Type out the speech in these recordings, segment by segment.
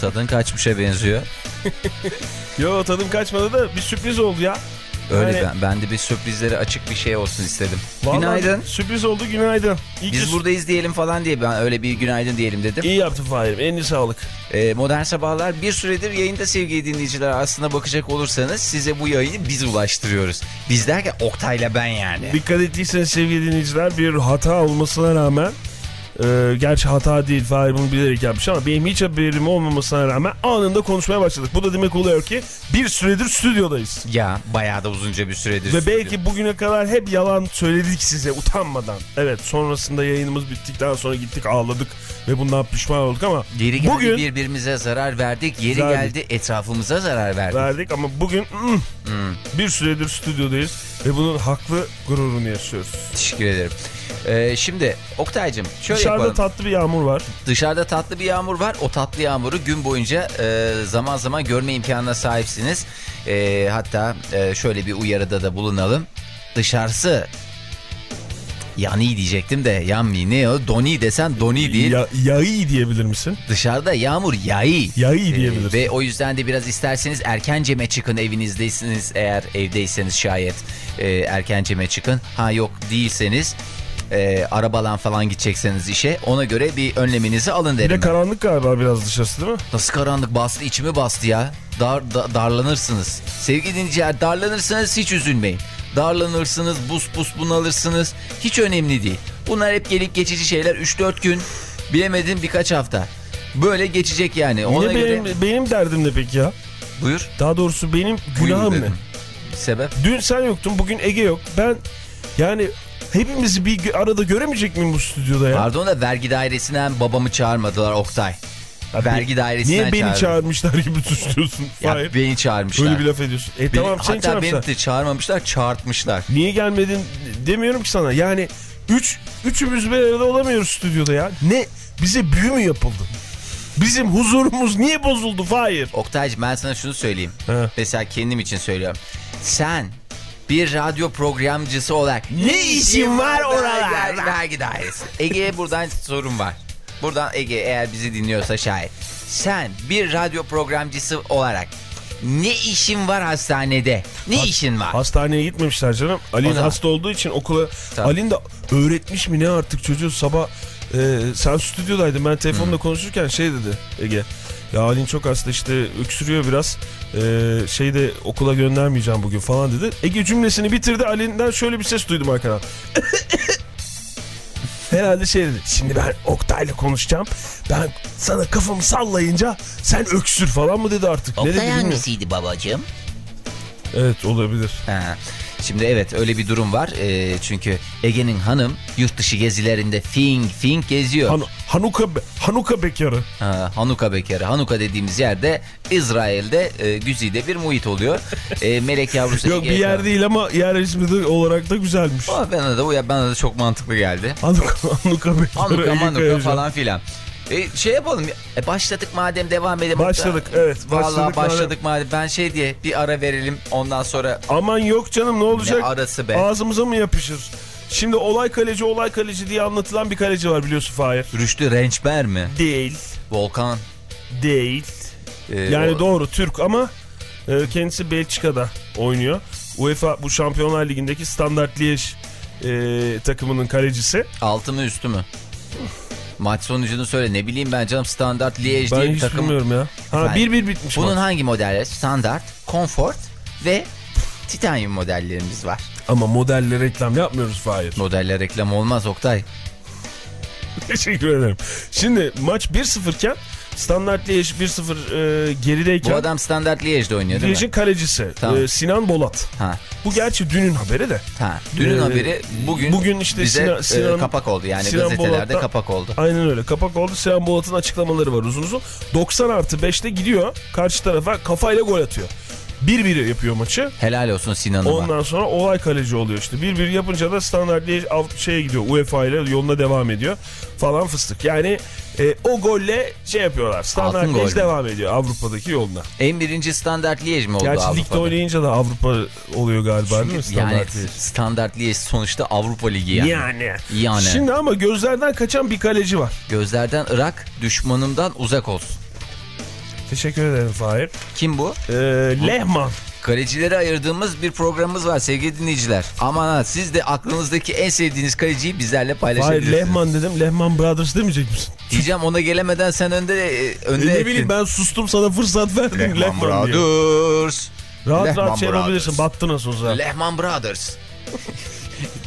Tadın kaçmışa benziyor. Yo tadım kaçmadı da bir sürpriz oldu ya. Öyle Yani- ben, ben de bir sürprizleri açık bir şey olsun istedim. Vallahi Günaydın. Sürpriz oldu günaydın. İyi Biz buradayız diyelim falan diye ben öyle bir günaydın diyelim dedim. İyi yaptın Fahir'im eline sağlık. Ee, Modern Sabahlar bir süredir yayında sevgili dinleyiciler aslına bakacak olursanız size bu yayını biz ulaştırıyoruz. Biz derken Oktay'la ben yani. Dikkat ettiyseniz sevgili dinleyiciler bir hata olmasına rağmen e, gerçi hata değil Fahir bunu bilerek yapmış ama benim hiç haberim olmamasına rağmen anında konuşmaya başladık. Bu da demek oluyor ki bir süredir stüdyodayız. Ya bayağı da uzunca bir süredir. Ve sürdü. belki bugüne kadar hep yalan söyledik size utanmadan. Evet sonrasında yayınımız bittikten sonra gittik ağladık ve bundan pişman olduk ama Yeri geldi bugün birbirimize zarar verdik. Yeri Verdik. geldi etrafımıza zarar verdik. verdik ama bugün mm, bir süredir stüdyodayız ve bunun haklı gururunu yaşıyoruz. Teşekkür ederim. Ee, şimdi Oktay'cım şöyle Dışarıda yapalım. tatlı bir yağmur var. Dışarıda tatlı bir yağmur var. O tatlı yağmuru gün boyunca e, zaman zaman görme imkanına sahipsiniz. E, hatta e, şöyle bir uyarıda da bulunalım. Dışarısı yani diyecektim de yanmıyor. Ne o? Doni desen doni değil. Ya, yağı diyebilir misin? Dışarıda yağmur yağıyor. Yağı diyebilirsin. Ve o yüzden de biraz isterseniz erkenceme çıkın evinizdeyseniz eğer evdeyseniz şayet e, erkenceme çıkın. Ha yok değilseniz e, arabalan falan gidecekseniz işe ona göre bir önleminizi alın Bir derim. de ben. karanlık galiba biraz dışarısı değil mi? Nasıl karanlık bastı içimi bastı ya. Dar, da- darlanırsınız. Sevgili dinleyiciler darlanırsanız hiç üzülmeyin. Darlanırsınız, bus bus bunalırsınız. Hiç önemli değil. Bunlar hep gelip geçici şeyler. 3-4 gün bilemedim birkaç hafta. Böyle geçecek yani. Ona Yine göre... benim, benim derdim ne peki ya? Buyur. Daha doğrusu benim günahım ne? Sebep? Dün sen yoktun bugün Ege yok. Ben yani hepimizi bir arada göremeyecek miyim bu stüdyoda ya? Pardon da vergi dairesinden babamı çağırmadılar Oktay. vergi dairesinden Niye beni çağırdı. çağırmışlar gibi suçluyorsun? Ya Hayır. beni çağırmışlar. Öyle bir laf ediyorsun. E Beni- tamam seni hatta beni çağırmışlar. de çağırmamışlar çağırtmışlar. Niye gelmedin demiyorum ki sana. Yani üç, üçümüz bir arada olamıyoruz stüdyoda ya. Ne? Bize büyü mü yapıldı? Bizim huzurumuz niye bozuldu Fahir? Oktaycığım ben sana şunu söyleyeyim. He. Mesela kendim için söylüyorum. Sen bir radyo programcısı olarak Ne işin var oralarda? Vergi, dairesi. Ege'ye buradan sorun var. Buradan Ege eğer bizi dinliyorsa şayet. Sen bir radyo programcısı olarak ne işin var hastanede? Ne işin var? Hastaneye gitmemişler canım. Ali'nin hasta olduğu için okula... Tabii. Ali'nin de öğretmiş mi ne artık çocuğu sabah... e, sen stüdyodaydın ben telefonla konuşurken şey dedi Ege. Ya Ali'nin çok hasta işte öksürüyor biraz. E, şeyde okula göndermeyeceğim bugün falan dedi. Ege cümlesini bitirdi. Ali'nden şöyle bir ses duydum arkadan. Herhalde şey dedi. Şimdi ben Oktay'la konuşacağım. Ben sana kafamı sallayınca sen öksür falan mı dedi artık. ne dedi Oktay hangisiydi babacığım? Evet olabilir. Ha. Şimdi evet öyle bir durum var. Ee, çünkü Ege'nin hanım yurt dışı gezilerinde fing fing geziyor. Han Hanuka, Hanuka bekarı. Ha, Hanuka bekarı. Hanuka dediğimiz yerde İsrail'de e, güzide bir muhit oluyor. E, melek yavrusu Yok bir yer değil ama yer ismi de olarak da güzelmiş. Aa, bana da, bana da çok mantıklı geldi. Hanuka, Hanuka bekarı. Hanuka Kayacan. falan filan. E, şey yapalım. E, başladık madem devam edelim. Başladık, evet, Vallahi başladık başladık, madem. Ben şey diye bir ara verelim. Ondan sonra Aman yok canım ne olacak? Ne arası be? Ağzımıza mı yapışır? Şimdi olay kaleci olay kaleci diye anlatılan bir kaleci var biliyorsun Fahir. Rüştü Rençber mi? Değil. Volkan. Değil. e, Yani o- doğru Türk ama e, kendisi Belçika'da oynuyor. UEFA bu Şampiyonlar Ligi'ndeki Standard Liège e, takımının kalecisi. Altı mı üstü mü? Maç sonucunu söyle. Ne bileyim ben canım standart Liège Ben diye bir hiç takım. bilmiyorum ya. Ha Ben- 1-1 bitmiş Bunun maç. hangi modelleri? Standart, Comfort ve Titanium modellerimiz var. Ama modelle reklam yapmıyoruz Fahir. Modeller reklam olmaz Oktay. Teşekkür ederim. Şimdi maç 1-0 iken Standart Liège 1-0 e, gerideyken Bu adam standart Liège'de oynuyor değil? Liège'in kalecisi Tamam. e, Sinan Bolat. Ha, Bu gerçi dünün haberi de. ha. Dünün Ee, haberi bugün, bugün işte bize Sinan- e, Sinan- kapak oldu. Yani Sinan gazetelerde Bolat'ta- kapak oldu. Aynen öyle. Kapak oldu. Sinan Bolat'ın açıklamaları var uzun uzun. 90 artı 5'te gidiyor. Karşı tarafa kafayla gol atıyor. 1-1 yapıyor maçı. Helal olsun Sinan'ıma. Ondan sonra olay kaleci oluyor işte. 1-1 yapınca da standart Liège Av- şeye gidiyor. UEFA ile yoluna devam ediyor. Falan fıstık. Yani e, o golle şey yapıyorlar. Standart Liège devam ediyor Avrupa'daki yoluna. En birinci standart Liège mi oldu Gerçi Avrupa'da? ligde oynayınca da Avrupa oluyor galiba değil mi? yani Standart Liège. standart Liège sonuçta Avrupa Ligi yani. Yani. Yani. Şimdi ama gözlerden kaçan bir kaleci var. Gözlerden Irak, düşmanımdan uzak olsun. Teşekkür ederim Fahir. Kim bu? Ee, Lehman. Kalecileri ayırdığımız bir programımız var sevgili dinleyiciler. Aman ha siz de aklınızdaki en sevdiğiniz kaleciyi bizlerle Fahir paylaşabilirsiniz. Lehman dedim. Lehman Brothers demeyecek misin? Diyeceğim ona gelemeden sen önde önde E ne ettin. bileyim ben sustum sana fırsat verdim Lehman, diye. Brothers. Rahat Lehman rahat şey Brothers. yapabilirsin. Battı nasıl olsa. Lehman Brothers.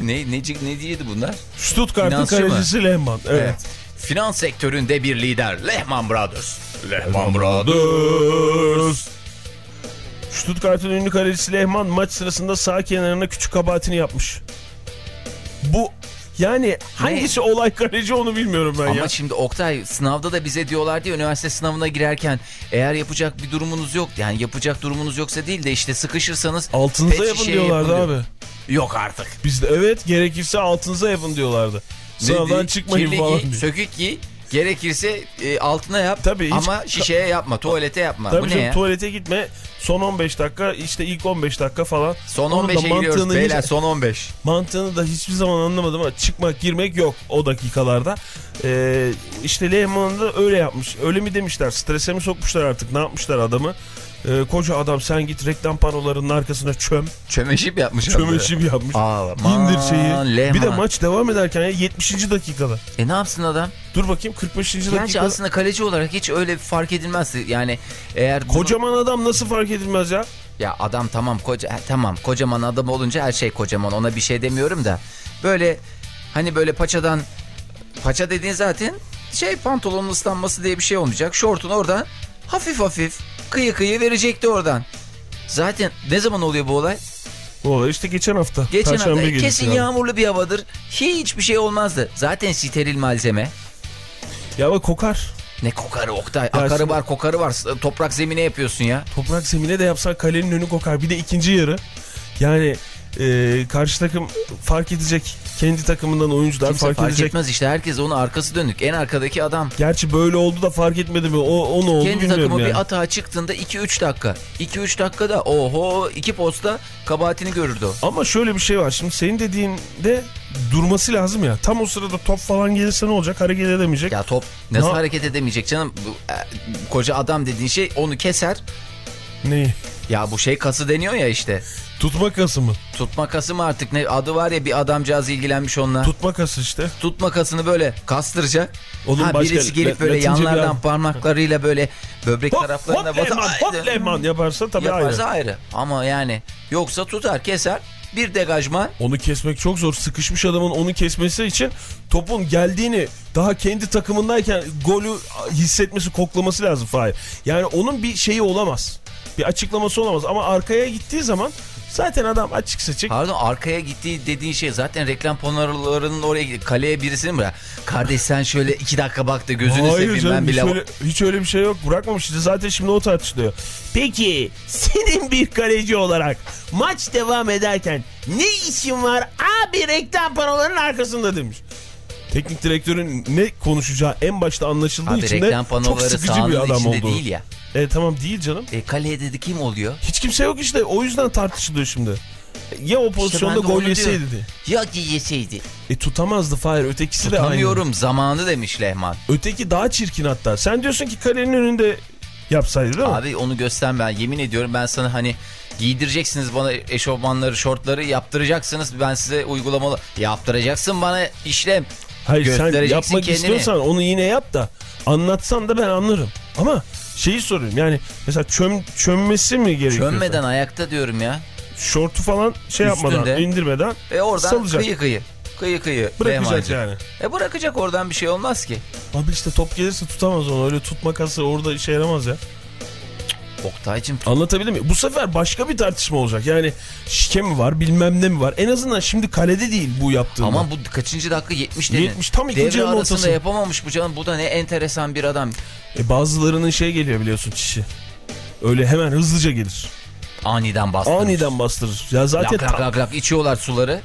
ne, ne, ne diyeydi bunlar? Stuttgart'ın Finansçı mı? kalecisi Lehman. Evet. Finans sektöründe bir lider Lehman Brothers. Lehman Brothers. Stuttgart'ın ünlü kalecisi Lehman maç sırasında sağ kenarına küçük kabahatini yapmış. Bu yani hangisi olay kaleci onu bilmiyorum ben Ama ya. şimdi Oktay sınavda da bize diyorlar diye üniversite sınavına girerken eğer yapacak bir durumunuz yok yani yapacak durumunuz yoksa değil de işte sıkışırsanız Altınıza yapın şişeye diyorlardı yapın abi. diyor. Yok artık. Biz de evet gerekirse altınıza yapın diyorlardı. Sınavdan çıkmayın falan. giy, sökük giy gerekirse e, altına yap Tabii, hiç- ama şişeye yapma tuvalete yapma. Tabii Bu ne canım, ya? tuvalete gitme son 15 dakika işte ilk 15 dakika falan. Son Onun da 15'e giriyoruz mantığını beyler hiç- son 15. Mantığını da hiçbir zaman anlamadım ama çıkmak girmek yok o dakikalarda. Ee, işte Lehman da öyle yapmış. Öyle mi demişler strese mi sokmuşlar artık ne yapmışlar adamı. Ee, koca adam sen git reklam panolarının arkasına çöm. Çömeşip yapmış. abi. Çömeşip yapmış. Aman İndir şeyi. Lehman. Bir de maç devam ederken ya 70. dakikada. E ne yapsın adam? Dur bakayım 45. Gerçi dakikada. aslında kaleci olarak hiç öyle fark edilmezdi. Yani eğer bunu- Kocaman adam nasıl fark edilmez ya? Ya adam tamam koca tamam kocaman adam olunca her şey kocaman ona bir şey demiyorum da böyle hani böyle paçadan paça dediğin zaten şey pantolonun ıslanması diye bir şey olmayacak. Şortun oradan hafif hafif kıyı kıyı verecekti oradan. Zaten ne zaman oluyor bu olay? Bu olay işte geçen hafta. Geçen Perşembe hafta kesin yani. yağmurlu bir havadır. Hiçbir şey olmazdı. Zaten steril malzeme. Ya bak kokar. Ne kokarı Oktay. Ya Akarı şimdi- var kokarı var. Toprak zemine yapıyorsun ya. Toprak zemine de yapsan kalenin önü kokar. Bir de ikinci yarı. Yani e, karşı takım fark edecek. Kendi takımından oyuncular Kimse fark, fark, edecek. etmez işte. Herkes onun arkası dönük. En arkadaki adam. Gerçi böyle oldu da fark etmedi mi? O, o ne oldu Kendi takımı yani. bir atağa çıktığında 2-3 dakika. 2-3 dakikada oho iki posta kabahatini görürdü o. Ama şöyle bir şey var. Şimdi senin dediğinde durması lazım ya. Tam o sırada top falan gelirse ne olacak? Hareket edemeyecek. Ya top nasıl Ne- hareket edemeyecek canım? Bu, e, koca adam dediğin şey onu keser. Neyi? Ya bu şey kası deniyor ya işte. Tutma kası mı? Tutma kası mı artık ne adı var ya bir adamcağız ilgilenmiş onunla. Tutma kası işte. Tutma kasını böyle kastıracak. Onun ha, başka- birisi gelip böyle bir yanlardan adı. parmaklarıyla böyle böbrek Hop, taraflarına hop. Lehman, hop. Lehman yaparsa tabii Yaparsa ayrı. ayrı. Ama yani yoksa tutar keser bir degajman Onu kesmek çok zor. Sıkışmış adamın onu kesmesi için topun geldiğini daha kendi takımındayken golü hissetmesi, koklaması lazım Fahir. Yani onun bir şeyi olamaz. Bir açıklaması olamaz ama arkaya gittiği zaman zaten adam açık seçik. Pardon arkaya gittiği dediğin şey zaten reklam panolarının oraya gidiyor. Kaleye birisini mi? Kardeş sen şöyle iki dakika bak da gözünü Hayır seveyim canım ben hiç bile. öyle, hiç öyle bir şey yok. Bırakmamış zaten şimdi o tartışılıyor. Peki senin bir kaleci olarak maç devam ederken ne işin var abi reklam panolarının arkasında demiş. Teknik direktörün ne konuşacağı en başta anlaşıldığı Abi için de çok sıkıcı bir adam içinde oldu. değil ya. E tamam değil canım. E, kaleye dedi kim oluyor? Hiç kimse yok işte o yüzden tartışılıyor şimdi. Ya o pozisyonda de gol yeseydi diyorum. Ya yeseydi. E tutamazdı Fahir ötekisi de aynı. Tutamıyorum zamanı demiş Lehman. Öteki daha çirkin hatta. Sen diyorsun ki kalenin önünde yapsaydı değil mi? Abi onu göster ben yemin ediyorum ben sana hani giydireceksiniz bana eşofmanları şortları yaptıracaksınız ben size uygulamalı yaptıracaksın bana işlem Hayır sen yapmak kendini. istiyorsan onu yine yap da anlatsan da ben anlarım. Ama şeyi soruyorum yani mesela çöm, çömmesi mi gerekiyor? çönmeden ayakta diyorum ya Şortu falan şey Üstünde. yapmadan indirmeden ve oradan salacak. kıyı kıyı Kıyı kıyı. Bırakacak yani. E bırakacak oradan bir şey olmaz ki. Abi işte top gelirse tutamaz onu. Öyle tutma kası orada işe yaramaz ya. Oktay'cım Anlatabildim mi? Bu sefer başka bir tartışma olacak. Yani şike mi var bilmem ne mi var. En azından şimdi kalede değil bu yaptığında. Aman bu kaçıncı dakika 70 dedin. 70, tam ikinci Devre arasında ortası. yapamamış bu canım. Bu da ne enteresan bir adam. E bazılarının şey geliyor biliyorsun çişi. Öyle hemen hızlıca gelir. Aniden bastırmış. Aniden bastırır. Ya zaten Lak lak lak lak içiyorlar suları.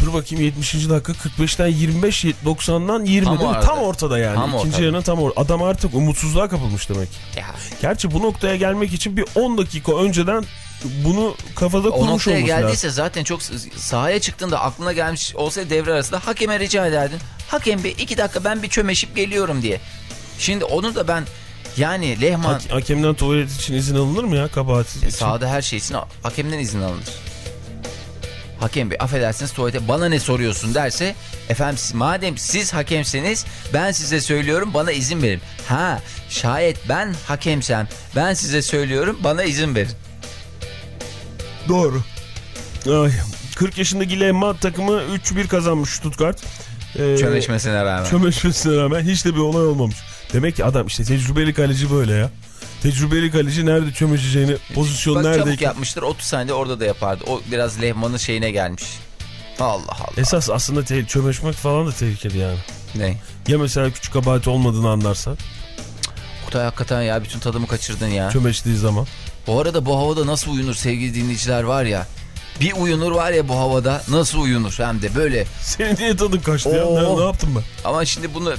Dur bakayım 70. dakika 45'ten 25 90'dan 20 Tam değil mi? orada. Tam ortada yani. Tam İkinci ortada. yarının tam ortada. Adam artık umutsuzluğa kapılmış demek. Ya, Gerçi bu noktaya gelmek için bir 10 dakika önceden bunu kafada o kurmuş noktaya olması lazım. geldiyse zaten çok sahaya çıktığında aklına gelmiş olsaydı devre arasında hakeme rica ederdin. Hakem bey iki dakika ben bir çömeşip geliyorum diye. Şimdi onu da ben yani Lehman Ha- hakemden tuvalet için izin alınır mı ya kabahat için? sahada her şey için hakemden izin alınır. Hakem bey affedersiniz tuvalete bana ne soruyorsun derse efendim siz- madem siz hakemseniz ben size söylüyorum bana izin verin. Ha şayet ben hakemsem ben size söylüyorum bana izin verin. Doğru. Ay, 40 yaşındaki Lehman takımı 3-1 kazanmış Stuttgart. Ee, Çömeşmesine rağmen. Çömeşmesine rağmen hiç de bir olay olmamış. Demek ki adam işte tecrübeli kaleci böyle ya. Tecrübeli kaleci nerede çömeşeceğini, pozisyon Bak çabuk nerede? yapmıştır 30 saniyede orada da yapardı. O biraz Lehman'ın şeyine gelmiş. Allah Allah. Esas aslında çömeşmek falan da tehlikeli yani. Ne? Ya mesela küçük kabahati olmadığını anlarsa Kutay hakikaten ya bütün tadımı kaçırdın ya. çömeştiği zaman. Bu arada bu havada nasıl uyunur sevgili dinleyiciler var ya. Bir uyunur var ya bu havada nasıl uyunur hem de böyle. Senin niye tadın kaçtı ya? Oo. Ne, ne yaptım ben? Ama şimdi bunu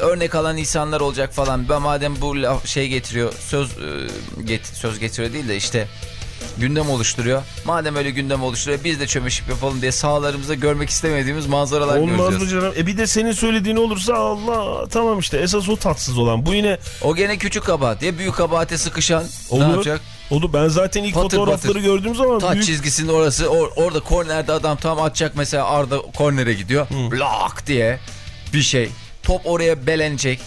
örnek alan insanlar olacak falan. Ben madem bu şey getiriyor söz e, get, söz getiriyor değil de işte gündem oluşturuyor. Madem öyle gündem oluşturuyor biz de çömeşip yapalım diye sahalarımızda görmek istemediğimiz manzaralar Olmaz mı göreceğiz. canım? E bir de senin söylediğin olursa Allah tamam işte esas o tatsız olan. Bu yine O gene küçük kabahat ya büyük kabahate sıkışan ne Olur. yapacak? Oldu ben zaten ilk Patır fotoğrafları patır. gördüğüm zaman Taç büyük çizgisinin orası or- orada kornerde adam tam atacak mesela Arda kornere gidiyor. Lak diye bir şey. Top oraya belenecek.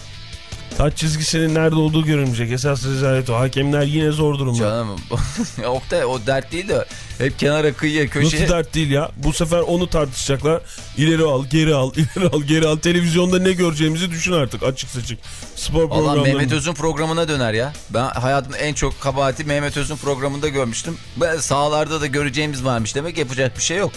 taç çizgisinin nerede olduğu görünmeyecek. Esas rezalet o. Hakemler yine zor durumda. Canım Oktay o dert değil de hep kenara kıyıya köşeye. Nasıl dert değil ya. Bu sefer onu tartışacaklar. İleri al, geri al, ileri al, geri al. Televizyonda ne göreceğimizi düşün artık açık seçik. Spor programlarında. Mehmet Öz'ün programına döner ya. Ben hayatımda en çok kabahati Mehmet Öz'ün programında görmüştüm. Ben sahalarda da göreceğimiz varmış demek yapacak bir şey yok.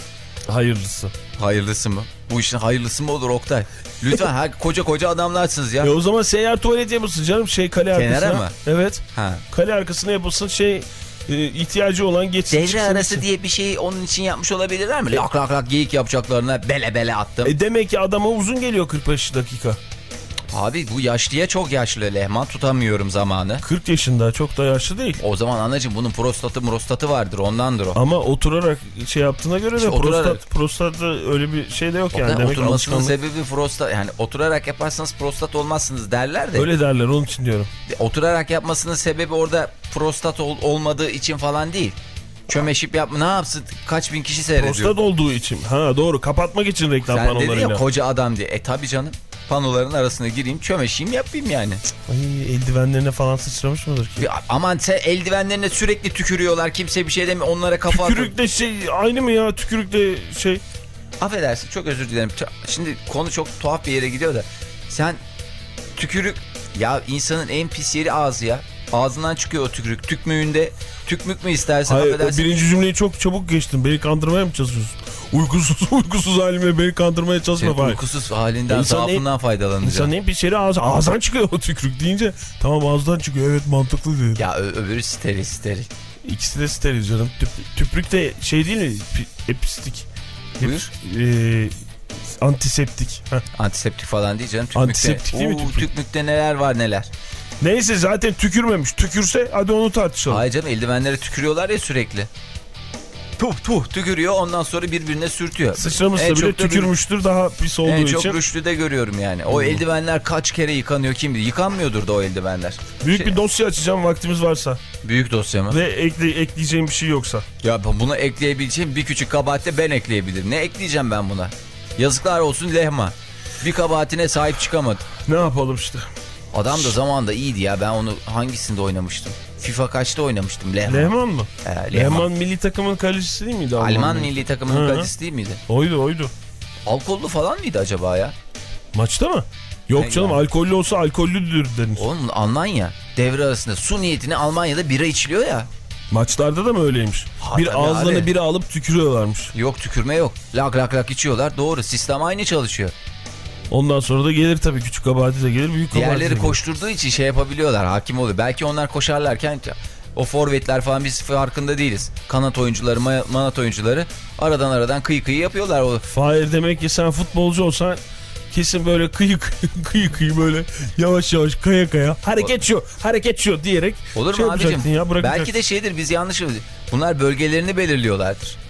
Hayırlısı. Hayırlısı mı? Bu işin hayırlısı mı olur Oktay? Lütfen her koca koca adamlarsınız ya. E o zaman seyyar tuvalet yapılsın canım şey kale Kenara arkasına. mı? Evet. Ha. Kale arkasına yapılsın şey e, ihtiyacı olan geçsin. Devre arası diye bir şeyi onun için yapmış olabilirler mi? Lak lak lak geyik yapacaklarına bele bele attım. E demek ki adama uzun geliyor 45 dakika. Abi bu yaşlıya çok yaşlı Lehman tutamıyorum zamanı. 40 yaşında çok da yaşlı değil. O zaman anacığım bunun prostatı prostatı vardır ondandır o. Ama oturarak şey yaptığına göre de İşte oturarak- prostat, prostatta öyle bir şey de yok yani. Yani Demek oturmasının alışkanlık. sebebi prostat yani oturarak yaparsanız prostat olmazsınız derler de. Öyle derler onun için diyorum. Oturarak yapmasının sebebi orada prostat ol- olmadığı için falan değil. Çömeşip yapma ne yapsın kaç bin kişi seyrediyor. Prostat olduğu için. Ha doğru kapatmak için reklam Sen dedin panolarıyla. ya koca adam diye. E tabi canım panoların arasına gireyim çömeşeyim yapayım yani. Ay, eldivenlerine falan sıçramış mıdır ki? Bir- aman sen eldivenlerine sürekli tükürüyorlar kimse bir şey demiyor onlara kafa atıyor. Tükürük de şey aynı mı ya? Tükürük de şey. Affedersin çok özür dilerim. Şimdi konu çok tuhaf bir yere gidiyor da. Sen tükürük ya insanın en pis yeri ağzı ya. Ağzından çıkıyor o tükürük. Tükmüğünde tükmük mü istersen Hayır, affedersin. birinci cümleyi çok çabuk geçtin. Beni kandırmaya mı çalışıyorsun? Uykusuz uykusuz halime beni kandırmaya çalışma. Fahir. uykusuz halinden İnsan zaafından faydalanacağım. İnsanın en pis yeri ağzı. Ağızdan çıkıyor o tükürük deyince. Tamam ağızdan çıkıyor evet mantıklı dedi. Ya öbürü steril steril. İkisi de steril canım. Tüp, tüprük de şey değil mi? Pi- Epistik. Buyur. Ee, antiseptik. Antiseptik falan değil canım. Tükmükte. Antiseptik değil mi Oo, tükmük? Tükmükte neler var neler. Neyse zaten tükürmemiş. Tükürse hadi onu tartışalım. Hayır canım eldivenlere tükürüyorlar ya sürekli. Tuh tuh tükürüyor ondan sonra birbirine sürtüyor. Sıçramışsa bile bir- tükürmüştür daha pis olduğu En çok için. rüştüde görüyorum yani. O eldivenler kaç kere yıkanıyor kim bilir. Yıkanmıyordur da o eldivenler. Büyük Şey- bir dosya açacağım vaktimiz varsa. Büyük dosya mı? Ve ekle, ekleyeceğim bir şey yoksa. Ya bunu ekleyebileceğim bir küçük kabahatte ben ekleyebilirim. Ne ekleyeceğim ben buna? Yazıklar olsun lehma. Bir kabahatine sahip çıkamadı. Ne yapalım işte. Adam da zamanında iyiydi ya. Ben onu hangisinde oynamıştım? FIFA kaçta oynamıştım? Lehman. Lehman mı? Ee, Lehman. Lehman milli takımın kalecisi değil miydi? Alman Alman milli takımının Hı. kalecisi değil miydi? Oydu oydu. Alkollü falan mıydı acaba ya? Maçta mı? Yok Ne canım yani? alkollü olsa alkollüdür denir. Oğlum Almanya devre arasında su niyetine Almanya'da bira içiliyor ya. Maçlarda da mı öyleymiş? Ha, bir ağızlarına biri alıp tükürüyorlarmış. Yok tükürme yok. Lak lak lak içiyorlar. Doğru. Sistem aynı çalışıyor. Ondan sonra da gelir tabii küçük kabahati de gelir büyük kabahati Diğerleri koşturduğu için şey yapabiliyorlar. Hakim oluyor. Belki onlar koşarlarken o forvetler falan biz farkında değiliz. Kanat oyuncuları, ma- manat oyuncuları aradan aradan kıyı kıyı yapıyorlar. O Fahir demek ki sen futbolcu olsan kesin böyle kıyı kıyı kıyı, kıyı böyle yavaş yavaş kaya kaya hareket şu hareket şu diyerek Olur şey mu abicim? yapacaktın ya. Belki de şeydir biz yanlış Bunlar bölgelerini belirliyorlardır.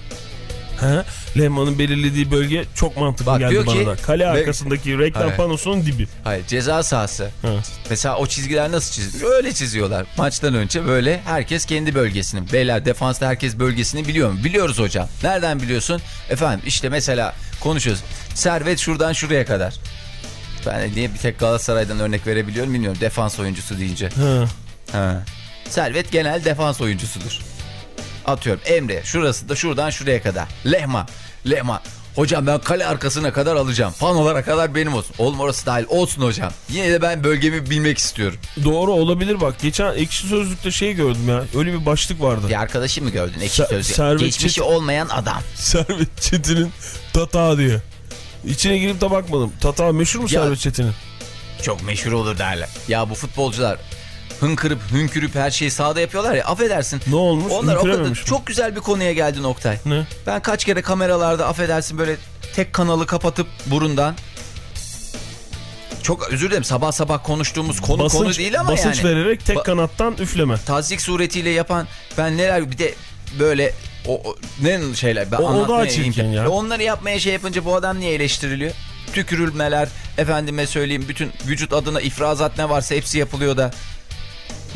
He? Lehman'ın belirlediği bölge çok mantıklı Bak, geldi bana ki- da. Kale Ve- arkasındaki reklam Hayır. panosunun dibi. Hayır ceza sahası. Ha. Mesela o çizgiler nasıl çiziliyor? Öyle çiziyorlar. Maçtan önce böyle herkes kendi bölgesini. Beyler defansta herkes bölgesini biliyor mu? Biliyoruz hocam. Nereden biliyorsun? Efendim işte mesela konuşuyoruz. Servet şuradan şuraya kadar. Ben niye bir tek Galatasaray'dan örnek verebiliyorum bilmiyorum. Defans oyuncusu deyince. Ha. Ha. Servet genel defans oyuncusudur. Atıyorum Emre şurası da şuradan şuraya kadar. Lehma. Lehma. Hocam ben kale arkasına kadar alacağım. Panolara kadar benim olsun. Oğlum orası dahil olsun hocam. Yine de ben bölgemi bilmek istiyorum. Doğru olabilir bak. Geçen ekşi sözlükte şey gördüm ya. Öyle bir başlık vardı. Bir arkadaşı mı gördün ekşi Se- sözlük? Servet Geçmişi Çetin- olmayan adam. Servet Çetin'in tata diye. İçine girip de bakmadım. Tata meşhur mu Ya- Servet Çetin'in? Çok meşhur olur derler. Ya bu futbolcular hınkırıp hünkürüp her şeyi sahada yapıyorlar ya affedersin. Ne olmuş? Onlar o kadar mi? çok güzel bir konuya geldin Oktay. Ne? Ben kaç kere kameralarda affedersin böyle tek kanalı kapatıp burundan çok özür dilerim sabah sabah konuştuğumuz konu konu değil ama basınç yani. vererek tek Ba- kanattan üfleme. Tazik suretiyle yapan ben neler bir de böyle o, o- ne şeyler ben O- o daha çirkin ya. Onları yapmaya şey yapınca bu adam niye eleştiriliyor? Tükürülmeler efendime söyleyeyim bütün vücut adına ifrazat ne varsa hepsi yapılıyor da.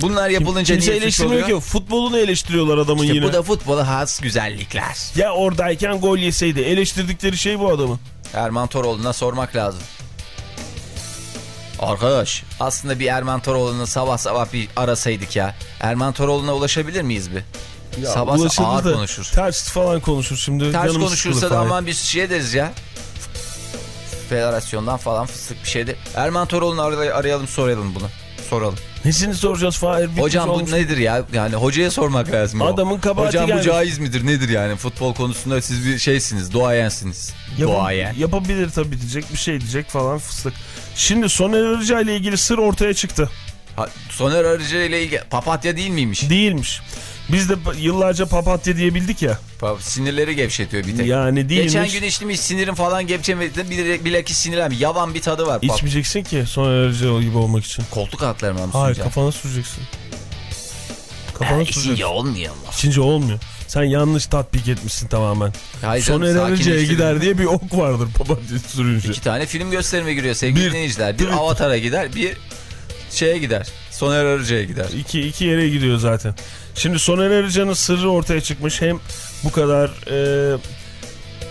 Bunlar yapılınca Kimse niye suç eleştirmiyor oluyor? ki. Futbolunu eleştiriyorlar adamın İşte yine. bu da futbola has güzellikler. Ya oradayken gol yeseydi. Eleştirdikleri şey bu adamın. Erman Toroğlu'na sormak lazım. Arkadaş aslında bir Erman Toroğlu'nu sabah sabah bir arasaydık ya. Erman Toroğlu'na ulaşabilir miyiz bir? sabah Ulaşırız sabah ağır da konuşur. Ters falan konuşur şimdi. Ters konuşursa da falan. aman bir şey deriz ya. Federasyondan falan fıstık bir şeydi. Erman Toroğlu'nu aray- arayalım soralım bunu. Soralım. Nesini soracağız Fahir? Bitmiş Hocam bu olmuş. nedir ya? Yani hocaya sormak lazım. Adamın kabahati Hocam bu gelmiş. caiz midir nedir yani? Futbol konusunda siz bir şeysiniz. Duayensiniz. Yap- Duayen. Yapabilir tabii diyecek bir şey diyecek falan fıstık. Şimdi Soner Arıca ile ilgili sır ortaya çıktı. Ha, Soner Arıcı ile ilgili papatya değil miymiş? Değilmiş. Biz de yıllarca papatya diyebildik ya. Sinirleri gevşetiyor bir tek. Yani değilmiş. Geçen gün içtim hiç sinirim falan gevşemedi. Bir, bilakis sinirlenmiş. Yavan bir tadı var. Pap- İçmeyeceksin ki Soner Arıca gibi olmak için. Koltuk altlarıma mı Hayır kafana süreceksin. Kafana Ha, süreceksin. içince olmuyor mu? İçince olmuyor. Sen yanlış tatbik etmişsin tamamen. Hayır Arıca'ya sakinleştirin. gider diye bir ok vardır papatya sürünce. İki tane film gösterime giriyor sevgili Bir- dinleyiciler. Bir- Avatar'a gider, bir şeye gider. Soner Arıcı'ya gider. İki, iki yere gidiyor zaten. Şimdi Soner Arıca'nın sırrı ortaya çıkmış. Hem bu kadar e,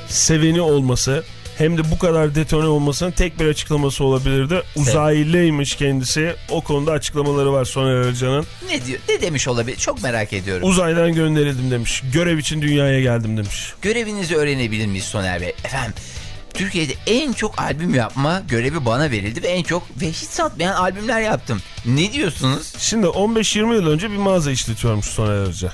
seveni olması hem de bu kadar detone olmasının tek bir açıklaması olabilirdi. Uzaylıymış kendisi. O konuda açıklamaları var Soner Arıca'nın. Ne diyor? Ne demiş olabilir? Çok merak ediyorum. Uzaydan gönderildim demiş. Görev için dünyaya geldim demiş. Görevinizi öğrenebilir miyiz Soner Bey? Efendim Türkiye'de en çok albüm yapma görevi bana verildi ve en çok ve hiç satmayan albümler yaptım. Ne diyorsunuz? Şimdi 15-20 yıl önce bir mağaza işletiyormuş Soner Arıca.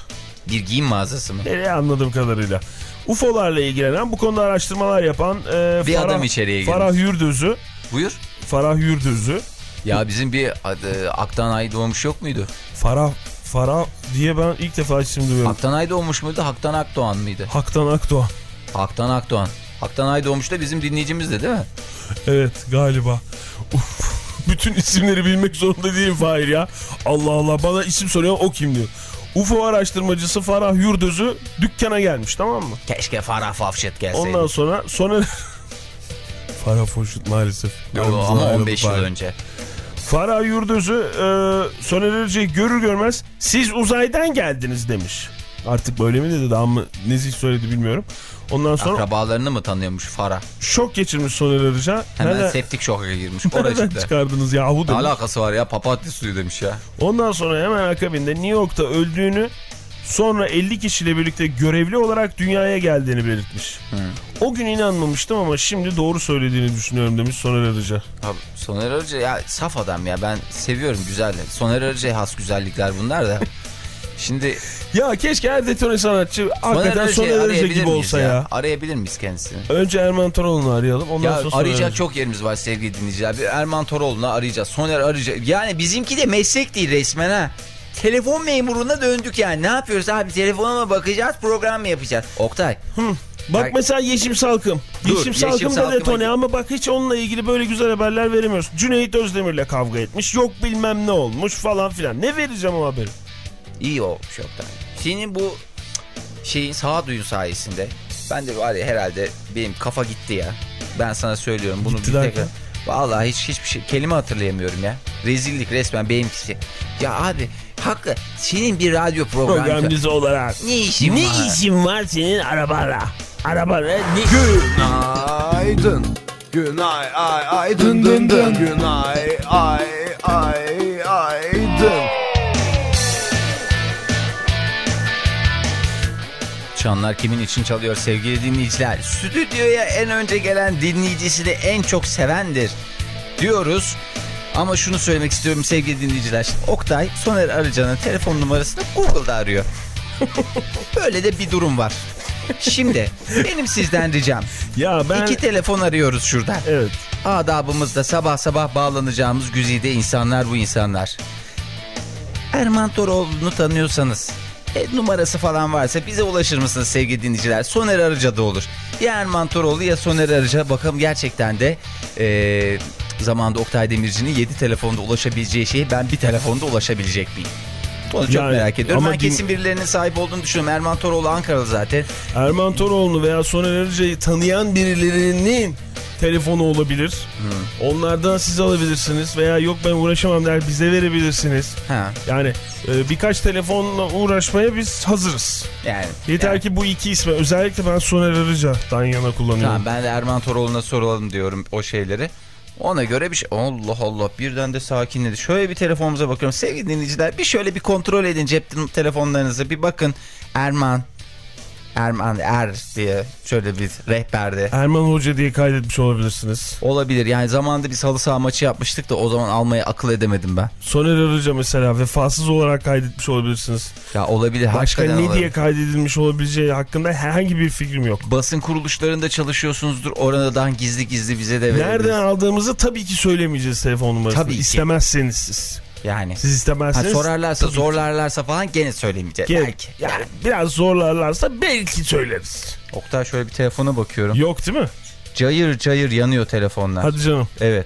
Bir giyim mağazası mı? Nereye anladığım kadarıyla. UFO'larla ilgilenen bu konuda araştırmalar yapan e, Bir Farah, adam içeriye girmiş. Farah Yurdözü. Buyur. Farah Yurdözü. Ya bizim bir adı, Aktanay doğmuş yok muydu? Farah Farah diye ben ilk defa isim duyuyorum. Aktanay doğmuş muydu? Haktan Akdoğan mıydı? Haktan Akdoğan. Haktan Akdoğan. Haktanay doğmuş da bizim dinleyicimiz de değil mi? Evet galiba. Uf, Bütün isimleri bilmek zorunda değilim Fahir ya. Allah Allah bana isim soruyor o kim diyor. UFO araştırmacısı Farah Yurdözü dükkana gelmiş tamam mı? Keşke Farah Fafşet gelseydi. Ondan sonra sonra Farah Foşut maalesef. Yo, ama ayrıldı 15 yıl Fahir. önce. Farah Yurdözü e, Soner Arıcı'yı görür görmez siz uzaydan geldiniz demiş. Artık böyle mi dedi daha mı nezih söyledi bilmiyorum. Ondan sonra Akrabalarını mı tanıyormuş Farah? şok geçirmiş Soner Arıca. Hemen Nereden, septik şoka girmiş. nereden çıkardınız yahu Ne demiş. alakası var ya papatya suyu demiş ya. Ondan sonra hemen akabinde New York'ta öldüğünü Sonra 50 kişiyle birlikte görevli olarak dünyaya geldiğini belirtmiş. O gün inanmamıştım ama şimdi doğru söylediğini düşünüyorum demiş Soner Arıca. Abi Soner Arıca ya saf adam ya ben seviyorum güzel. Soner Arıca'ya has güzellikler bunlar da. Şimdi Ya keşke her detone sanatçı hakikaten Soner Arıca arayabilir gibi olsa ya. Arayabilir miyiz kendisini? Önce Erman Toroğlu'nu arayalım ondan Ya sonra arayacak Arıca. çok yerimiz var sevgili dinleyiciler. Bir Erman Toroğlu'nu arayacağız. Soner arayacak. Yani bizimki de meslek değil resmen ha. Telefon memuruna döndük yani. Ne yapıyoruz abi? Telefona mı bakacağız, program mı yapacağız? Oktay. Bak Bak- mesela Yeşim Salkım. Dur, Yeşim Yeşim Salkım da detone ama bak hiç onunla ilgili böyle güzel haberler veremiyoruz. Cüneyt Özdemir'le kavga etmiş. Yok bilmem ne olmuş falan filan. Ne vereceğim o haberi? İyi olmuş Oktay. Senin bu şeyin sağduyu sayesinde ben de var ya herhalde benim kafa gitti ya. Ben sana söylüyorum bunu Gitti bir tekrar. Vallahi hiç hiçbir şey kelime hatırlayamıyorum ya. Rezillik resmen benimkisi. Ya abi haklı. Senin bir radyo programı. Programcısı olarak. Ne işin ne var? işin var senin arabana? Arabana ne? Günaydın. Günay ay ay dın dın dın. Günay ay ay ay. Çanlar kimin için çalıyor sevgili dinleyiciler? Stüdyoya en önce gelen dinleyicisi de en çok sevendir diyoruz. Ama şunu söylemek istiyorum sevgili dinleyiciler. Oktay Soner Arıcan'ın telefon numarasını Google'da arıyor. Böyle de bir durum var. Şimdi benim sizden ricam. Ya ben... İki telefon arıyoruz şurada. Evet. Adabımızda sabah sabah bağlanacağımız güzide insanlar bu insanlar. Erman Toroğlu'nu tanıyorsanız e, numarası falan varsa bize ulaşır mısınız sevgili dinleyiciler? Soner Arıca da olur. Ya Erman Toroğlu ya Soner Arıca. Bakalım gerçekten de e, zamanda Oktay Demirci'nin 7 telefonda ulaşabileceği şeye ben bir telefonda ulaşabilecek miyim? Onu çok Yani, merak ediyorum. ama Ben kesin birilerinin sahip olduğunu düşünüyorum. Erman Toroğlu Ankaralı zaten. Erman Toroğlu'nu veya Soner Arıca'yı tanıyan birilerinin telefonu olabilir. Onlardan siz alabilirsiniz veya yok ben uğraşamam der bize verebilirsiniz. Ha, Yani e, birkaç telefonla uğraşmaya biz hazırız. yani. Yeter yani. ki bu iki ismi özellikle ben Soner Arıca'dan yana kullanıyorum. Tamam ben de Erman Toroğlu'na soralım diyorum o şeyleri. Ona göre bir şey. Allah Allah birden de sakinledi. Şöyle bir telefonumuza bakıyorum. Sevgili dinleyiciler bir şöyle bir kontrol edin cep telefonlarınızı. Bir bakın Erman. Erman Er diye şöyle bir rehberde. Erman Hoca diye kaydetmiş olabilirsiniz. Olabilir yani zamanında biz halı saha maçı yapmıştık da o zaman almayı akıl edemedim ben. Soner Arıca mesela vefasız olarak kaydetmiş olabilirsiniz. Ya olabilir. Başka ne olabilir. diye kaydedilmiş olabileceği hakkında herhangi bir fikrim yok. Basın kuruluşlarında çalışıyorsunuzdur. Oradan gizli gizli bize de verebilirsiniz. Nereden aldığımızı tabii ki söylemeyeceğiz telefon numarasını. Tabii ki. İstemezseniz siz. Yani. Siz Ha, istemezseniz. sorarlarsa zorlarlarsa falan gene söylemeyeceğiz. Gel- Belki. Yani biraz zorlarlarsa belki söyleriz. Oktay şöyle bir telefona bakıyorum. Yok değil mi? Cayır cayır yanıyor telefonlar. Hadi canım. Evet.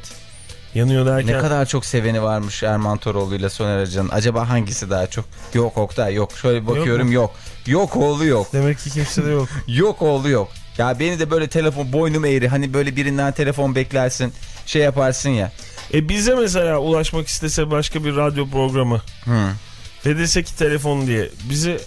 Yanıyor derken. Ne kadar çok seveni varmış Erman Toroğlu ile Soner Arıcan'ın. Acaba hangisi daha çok? Yok Oktay yok. Şöyle bakıyorum mu? yok. Yok oğlu yok. Demek ki kimse de yok. Yok oğlu yok. Ya beni de böyle telefon boynum eğri. Hani böyle birinden telefon beklersin. Şey yaparsın ya. E bize mesela ulaşmak istese başka bir radyo programı Hı. ve dese ki telefon diye bizi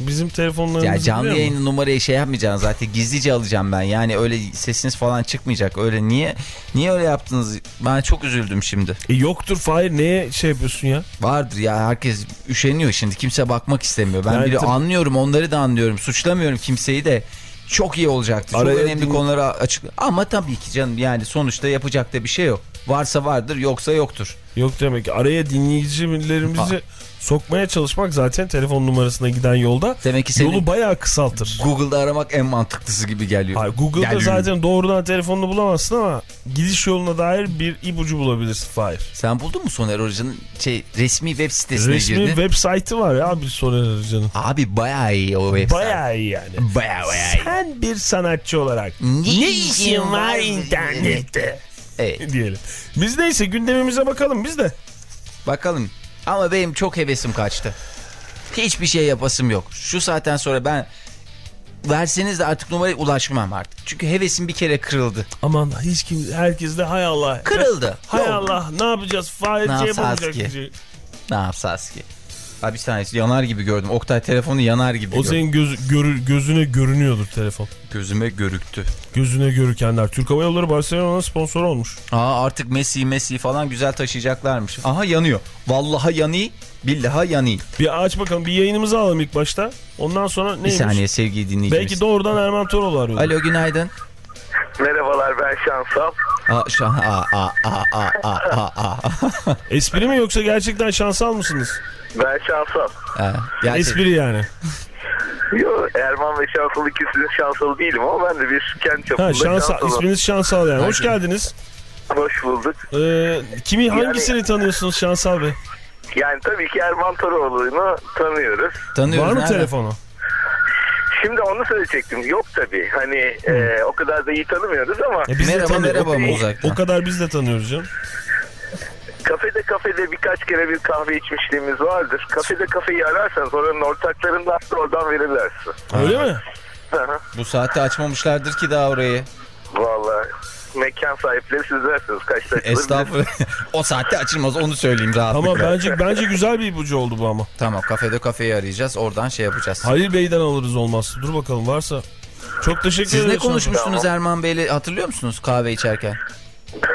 bizim telefonlarımızı Ya canlı biliyor mu? yayın numarayı şey yapmayacaksın zaten gizlice alacağım ben. Yani öyle sesiniz falan çıkmayacak. Öyle niye niye öyle yaptınız? Ben çok üzüldüm şimdi. E yoktur Fahir neye şey yapıyorsun ya? Vardır ya herkes üşeniyor şimdi. Kimse bakmak istemiyor. Ben Yani tabii- anlıyorum onları da anlıyorum. Suçlamıyorum kimseyi de. Çok iyi olacaktı. Çok Araya önemli din- konuları açık. Ama tabii ki canım yani sonuçta yapacak da bir şey yok. Varsa vardır yoksa yoktur. Yok demek ki araya dinleyicilerimizi sokmaya çalışmak zaten telefon numarasına giden yolda Demek ki yolu bayağı kısaltır. Google'da aramak en mantıklısı gibi geliyor. Hayır, Google'da Geliyor. zaten doğrudan telefonunu bulamazsın ama gidiş yoluna dair bir ipucu bulabilirsin Fahir. Sen buldun mu Soner Hoca'nın şey, resmi web sitesine Resmi girdin? web site'ı var ya bir Soner Arıcı'nın. Abi bayağı iyi o web site. Bayağı iyi yani. Bayağı bayağı iyi. Sen bir sanatçı olarak Ne işin var internette Evet. diyelim. Biz neyse gündemimize bakalım biz de. Bakalım. Ama benim çok hevesim kaçtı. Hiçbir şey yapasım yok. Şu saatten sonra ben verseniz de artık numaraya ulaşmam artık. Çünkü hevesim bir kere kırıldı. Aman hiç kim herkes de hay Allah. Kırıldı. Hay Yok. Allah ne yapacağız? Fahir Ne şey yapacağız ki? Ne yapsaz ki? Ha bir tanesi yanar gibi gördüm. Oktay telefonu yanar gibi O gördüm. senin göz, görü- gözüne görünüyordur telefon. Gözüme görüktü. Gözüne görükenler. Türk Hava Yolları Barcelona'nın sponsoru olmuş. Aa artık Messi Messi falan güzel taşıyacaklarmış. Aha yanıyor. Vallahi yanıyor. Billahi yanıyor. Bir aç bakalım bir yayınımızı alalım ilk başta. Ondan sonra Bir neymiş? saniye sevgili dinleyicimiz. Belki doğrudan Erman Toroğlu arıyor. Alo günaydın. Merhabalar ben Şansal. Aa, şu an, aa, aa, aa, aa, aa, aa, aa. Espri mi yoksa gerçekten şansal mısınız? Ben Şansal. Ha, Espri yani. Yo, Erman ve Şansal ikisinin şansalı değilim ama ben de bir kendi çapımda Ha şansal. şansalım. İsminiz şansal yani. Hoş geldiniz. Hoş bulduk. Ee, kimi hangisini tanıyorsunuz şansal bey? Yani tabii ki Erman Toroğlu'nu tanıyoruz. Tanıyoruz. Var mı nereden? telefonu? Şimdi onu söyleyecektim. Yok tabii. Hani e, o kadar da iyi tanımıyoruz ama E, biz Merhaba merhaba uzaktan? O kadar biz de tanıyoruz canım. Kafede kafede birkaç kere bir kahve içmişliğimiz vardır. Kafede kafeyi ararsanız oranın ortaklarından da oradan verirler size. Öyle mi? Bu saatte açmamışlardır ki daha orayı. Vallahi mekan sahipleri sizlersiniz. Kaçta Estağfurullah. o saatte açılmaz onu söyleyeyim rahatlıkla. Tamam bence bence güzel bir ipucu oldu bu ama. Tamam kafede kafeyi arayacağız oradan şey yapacağız. Halil Bey'den alırız olmaz. Dur bakalım varsa. Çok teşekkür Siz ederim. ne konuşmuştunuz Tamam. Erman Bey'le hatırlıyor musunuz kahve içerken?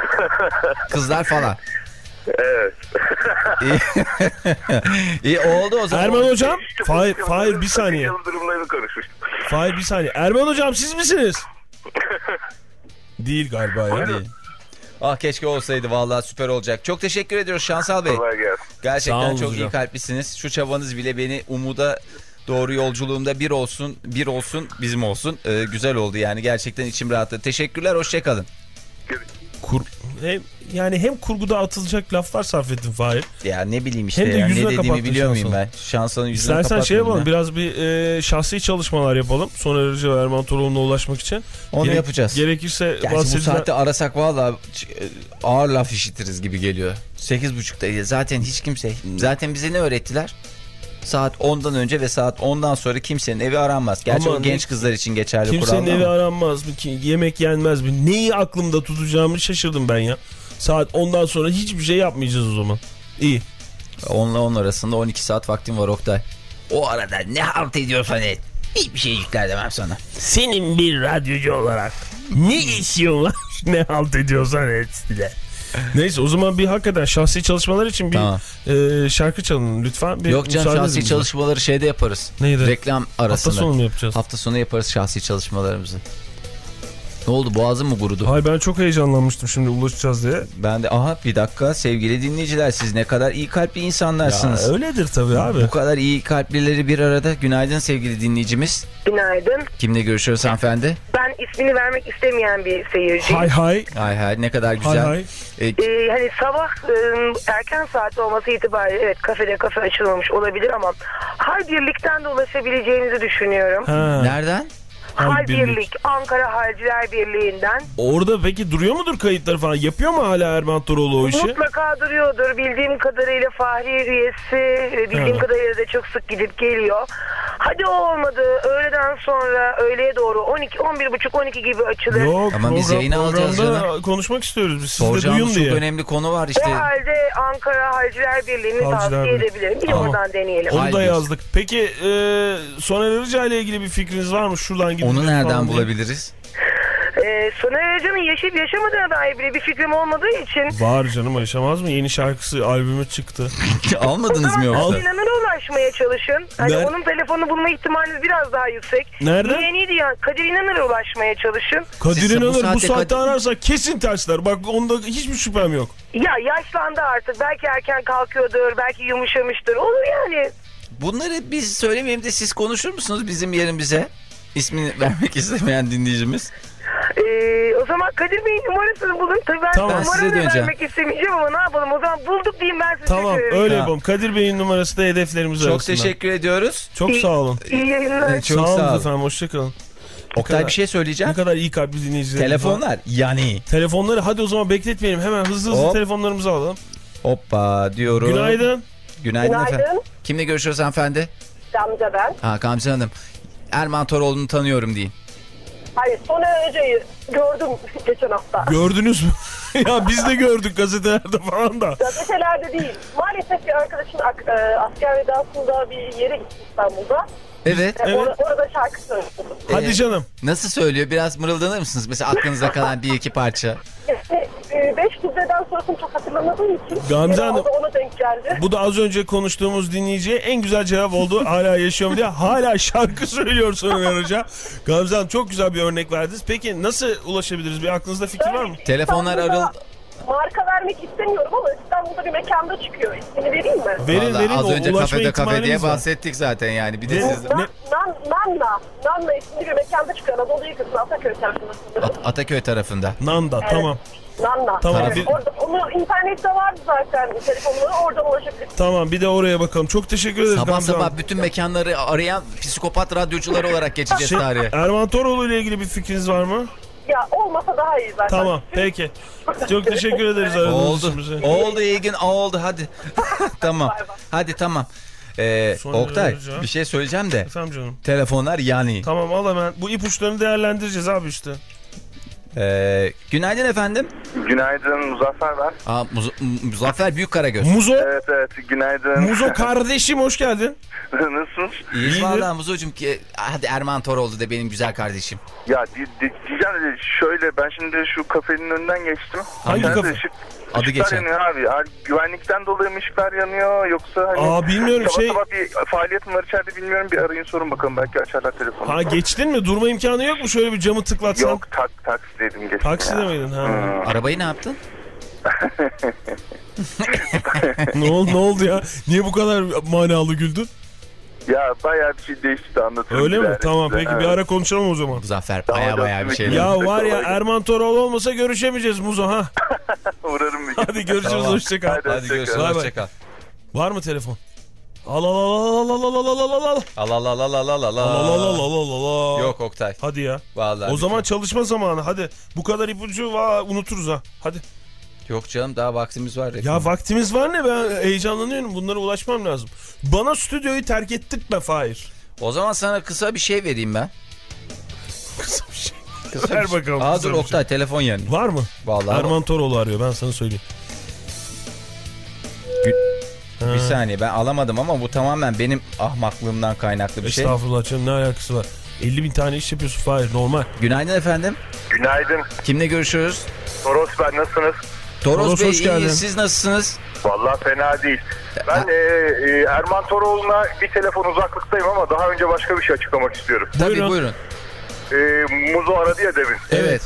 Kızlar falan. Evet. İyi. Oldu o zaman. Erman Hocam. Fahir, Fahir bir saniye. Durumlarını konuşmuştuk. Fahir bir saniye. Erman Hocam siz misiniz? Değil galiba ya. Değil. Ah keşke olsaydı vallahi süper olacak. Çok teşekkür ediyoruz Şansal Bey. Kolay gelsin. Sağ Gerçekten olun çok hocam. iyi kalplisiniz. Şu çabanız bile beni umuda doğru yolculuğumda bir olsun, bir olsun, bizim olsun. Ee, güzel oldu yani gerçekten içim rahatladı. Teşekkürler, hoşçakalın. Kur, hem, yani hem kurguda atılacak laflar sarf ettin Fahir. Ya ne bileyim işte Hem de ya, ne dediğimi biliyor muyum Şansal. ben? Şansının yüzüne İstersen şey yapalım ya. biraz bir e, şahsi çalışmalar yapalım. Sonra Arıcı ve Erman Toroğlu'na ulaşmak için. Onu Gerek- yapacağız. Gerekirse Gerçi bu saatte arasak valla e, ağır laf işitiriz gibi geliyor. 8.30'da zaten hiç kimse zaten bize ne öğrettiler? Saat 10'dan önce ve saat 10'dan sonra kimsenin evi aranmaz. Gerçi Ama o genç kızlar için geçerli Kimsenin kural evi ama. aranmaz mı ki? Yemek yenmez mi? Neyi aklımda tutacağımı şaşırdım ben ya. Saat 10'dan sonra hiçbir şey yapmayacağız o zaman. İyi. 10 ile 10 arasında 12 saat vaktim var Oktay. O arada ne halt ediyorsan et. Hiçbir şey yükler demem sana. Senin bir radyocu olarak ne işin var? ne halt ediyorsan et de. Neyse o zaman bir hakikaten şahsi çalışmalar için bir Tamam. e, şarkı çalın lütfen. Bir Yok canım şahsi edin. çalışmaları şeyde yaparız. Neydi? Reklam arasında. Hafta sonu mu yapacağız? Hafta sonu yaparız şahsi çalışmalarımızı. Ne oldu boğazım mı kurudu? Hay ben çok heyecanlanmıştım şimdi ulaşacağız diye. Ben de aha bir dakika sevgili dinleyiciler siz ne kadar iyi kalpli Ya, insanlarsınız. öyledir tabii abi. Bu kadar iyi kalplileri bir arada. Günaydın sevgili dinleyicimiz. Günaydın. Kimle görüşüyoruz hanımefendi? Ben ismini vermek istemeyen bir seyirci. Hay hay. Hay hay ne kadar Hay güzel. hay. Ee, Ee, hani sabah e, erken saat olması itibariyle evet kafede kafe açılmamış olabilir ama hal birlikten de ulaşabileceğinizi düşünüyorum. Ha. nereden? Hal, Hal Birlik. Birlik, Ankara Halciler Birliği'nden. Orada peki duruyor mudur kayıtları falan? Yapıyor mu hala Erman Toroğlu o işi? Mutlaka duruyordur. Bildiğim kadarıyla Fahri üyesi, ve bildiğim Ha. kadarıyla da çok sık gidip geliyor. Hadi o olmadı. Öğleden sonra öğleye doğru 12, 11 buçuk 12 gibi açılır. Yok Ama biz yayına alacağız programda konuşmak istiyoruz biz. Siz de duyun Soracağımız çok diye. önemli konu var işte. O halde Ankara Halciler Birliği'ni tavsiye Birliği. edebilirim. Bir de Tamam. oradan deneyelim. Onu da yazdık. Peki e, Soner Arıca ile ilgili bir fikriniz var mı? Şuradan gidin. Onu nereden bulabiliriz? Ee, Soner Hoca'nın yaşayıp yaşamadığına dair bile bir fikrim olmadığı için Var canım yaşamaz mı? Yeni şarkısı, albümü çıktı. o Almadınız mı zaman yoksa? Kadir İnanır'a ulaşmaya çalışın. Hani Ner- onun telefonunu bulma ihtimaliniz biraz daha yüksek. Nerede? Yeğeniydi ya. Kadir İnanır'a ulaşmaya çalışın. Kadir Siz bu İnanır bu saatte saatte, Kadir- ararsa kesin tersler. Bak onda hiçbir şüphem yok. Ya yaşlandı artık. Belki erken kalkıyordur. Belki yumuşamıştır. Olur yani. Bunları biz söylemeyelim de siz konuşur musunuz bizim yerimize? İsmini vermek istemeyen dinleyicimiz. Ee, o zaman Kadir Bey'in numarasını bulun. Tabii ben Tamam, numaranı vermek istemeyeceğim ama ne yapalım. O zaman bulduk diyeyim ben size. Tamam söyleyeyim. öyle yapalım. Kadir Bey'in numarası da hedeflerimiz Çok arasında. teşekkür ediyoruz. Çok İyi- sağ olun. İyi yayınlar. Evet, çok sağ sağ olun olun. efendim hoşçakalın. Oktay kadar- bir şey söyleyeceğim. Ne kadar iyi kalpli dinleyicilerimiz var. Telefonlar yani. Telefonları hadi o zaman bekletmeyelim. Hemen hızlı hızlı Hop. telefonlarımızı alalım. Hoppa diyorum. Günaydın. Günaydın, efendim. Günaydın. Kimle görüşüyoruz hanımefendi? Gamze ben. Ha Gamze Hanım. Erman Toroğlu'nu tanıyorum deyin. Hayır Soner Hoca'yı gördüm geçen hafta. Gördünüz mü? ya biz de gördük gazetelerde falan da. Gazetelerde değil. Maalesef bir arkadaşın ak- e, asker vedasında bir yere gitti İstanbul'da. Evet. E, Evet. Orada, orada şarkı söyledi. Hadi Ee, canım. Nasıl söylüyor? Biraz mırıldanır mısınız? Mesela aklınıza kalan bir iki parça. İşte, e, beş kubbeden sonrasını çok hatırlamadığım için. Gamze herhalde Hanım. Ona denk geldi. Bu da az önce konuştuğumuz dinleyiciye en güzel cevap oldu. Hala yaşıyorum diye. Hala şarkı söylüyor Soner Arıca. Gamze Hanım çok güzel bir örnek verdiniz. Peki nasıl ulaşabiliriz? Bir aklınızda fikir var mı? Telefonlar İstanbul'da arıl- Marka vermek istemiyorum ama İstanbul'da bir mekanda çıkıyor. İsmini vereyim mi? Verin Vallahi verin az önce kafede kafe diye var. bahsettik zaten yani. Bir de Ne? siz Nan, nan, Nanna. Nanna isimli bir mekanda çıkıyor. Anadolu yakasında Ataköy tarafında. At- Ataköy tarafında. Nanda tamam. Nanna. Tamam, Evet, bir- orada, onu internette vardı zaten telefonları oradan ulaşabilirsiniz. Tamam bir de oraya bakalım. Çok teşekkür ederiz Sabah Gamze sabah Hanım. bütün mekanları arayan psikopat radyocular olarak geçeceğiz Şey, tarihe. Erman Toroğlu ile ilgili bir fikriniz var mı? Ya olmasa daha iyi zaten. Tamam peki. Çok teşekkür ederiz aradığınız Oldu. için bize. Oldu İlgin oldu hadi. tamam. Hadi tamam. Ee, Sonra Oktay bir şey söyleyeceğim de. Efendim canım. Telefonlar yani. Tamam al hemen. Bu ipuçlarını değerlendireceğiz abi işte. Ee, günaydın efendim. Günaydın Muzaffer ben. Aa, Muz- Muzaffer Büyük Karagöz. Muzo. Evet evet günaydın. Muzo kardeşim hoş geldin. Nasılsınız? İyiyiz İyidir. valla Muzo'cum ki hadi Erman Toroğlu da benim güzel kardeşim. Ya di, di, diyeceğim şöyle ben şimdi şu kafenin önünden geçtim. Hangi kafe? Adı ışıklar geçen. yanıyor abi. Ha, güvenlikten dolayı mı ışıklar yanıyor yoksa hani... Aa, bilmiyorum, sabah şey- Sabah bir faaliyet mi var içeride bilmiyorum bir arayın sorun bakalım belki açarlar telefonu. Ha geçtin mi? Durma imkanı yok mu? Şöyle bir camı tıklatsan. Yok tak taksideydim geçtim Takside ya. miydin? Ha. Hmm. Arabayı ne yaptın? ne oldu ne oldu ya? Niye bu kadar manalı güldün? Ya bayağı bir şey değişti anlatırım. Öyle mi? Tamam size. peki bir Evet. ara konuşalım o zaman. Muzaffer Tamam, baya baya bir üzere. Ya var ya. Erman Toroğlu olmasa görüşemeyeceğiz Muzo ha. Uğrarım bir. Hadi görüşürüz Tamam. hoşçakal. Hadi. Hadi görüşürüz hoşçakal. Var mı telefon? Al al al al al al al al al al al. Allah Allah Al al al al al al al. Yok Oktay. Hadi ya. Vallahi. O zaman çalışma zamanı hadi. Bu kadar ipucu va unuturuz ha. Hadi. Yok canım daha vaktimiz var. Ya vaktimiz var ne ben heyecanlanıyorum bunlara ulaşmam lazım. Bana stüdyoyu terk ettirtme Fahir. O zaman sana kısa bir şey vereyim ben. Kısa bir şey. Kısa Ver bir şey. bakalım, Aa kısa dur bir Oktay telefon yanıyor. Var mı? Vallahi Erman Toroğlu arıyor ben sana söyleyeyim. bir saniye ben alamadım ama bu tamamen benim ahmaklığımdan kaynaklı bir şey. Estağfurullah canım ne alakası var? 50 bin tane iş yapıyorsun Fahir normal. Günaydın efendim. Günaydın. Kimle görüşüyoruz? Toros ben nasılsınız? Toros, Toros, Bey hoş geldin. iyi siz nasılsınız? Vallahi fena değil. Ben e, e, Erman Toroğlu'na bir telefon uzaklıktayım ama daha önce başka bir şey açıklamak istiyorum. Tabii Buyurun. buyurun. E, Muzo aradı ya demin. Evet.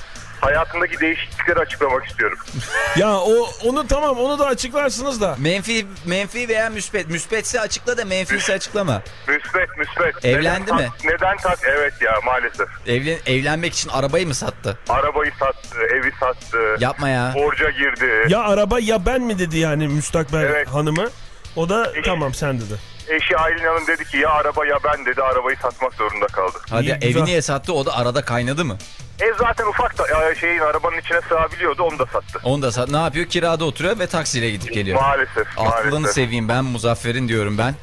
Hayatındaki değişiklikleri açıklamak istiyorum. Ya o onu tamam onu da açıklarsınız da. Menfi menfi veya müspet. Müspetse açıkla da menfisi açıklama. Müsbet müsbet. Evlendi neden mi? Tak, neden tak? Evet ya maalesef. Evlen evlenmek için arabayı mı sattı? Arabayı sattı, evi sattı. Yapma ya. Borca girdi. Ya araba ya ben mi dedi yani müstakbel Evet. hanımı. O da tamam sen dedi. Eşi Aylin Hanım dedi ki ya araba ya ben dedi arabayı satmak zorunda kaldı. Hadi İyi, evi güzel. niye sattı? O da arada kaynadı mı? Ev zaten ufak da ya şeyin arabanın içine sığabiliyordu onu da sattı. Onu da sat. Ne yapıyor? Kirada oturuyor ve taksiyle gidip geliyor. Maalesef. Aklını maalesef. seveyim ben Muzaffer'in diyorum ben.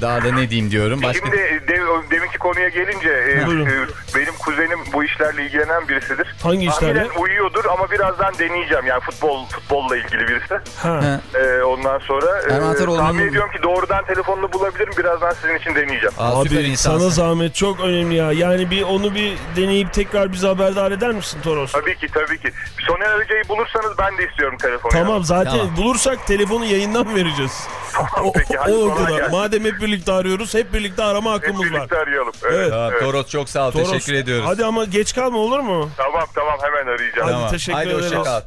Daha da ne diyeyim diyorum. Başka... Şimdi de, deminki konuya gelince e, e, benim kuzenim bu işlerle ilgilenen birisidir. Hangi işlerle? Tahminen uyuyordur ama birazdan deneyeceğim yani futbol futbolla ilgili birisi. Ha. E, ondan sonra e, Erman tahmin ediyorum ki doğrudan telefonunu bulabilirim birazdan sizin için deneyeceğim. Aa, Abi insansın. sana zahmet çok önemli ya. Yani bir onu bir deneyip tekrar bize haberdar eder misin Toros? Tabii ki tabii ki. Soner Arıcı'yı bulursanız ben de istiyorum telefonu. Tamam zaten Tamam. bulursak telefonu yayından vereceğiz. Tamam peki hadi o noktada. gelsin. Madem hep birlikte arıyoruz hep birlikte arama Hep hakkımız var. birlikte arayalım. Evet, Evet. Tamam, evet. Toros çok sağ ol. Toros, Teşekkür ediyoruz. Hadi ama geç kalma olur mu? Tamam tamam hemen arayacağım. Hadi teşekkür Hadi ederiz. kal.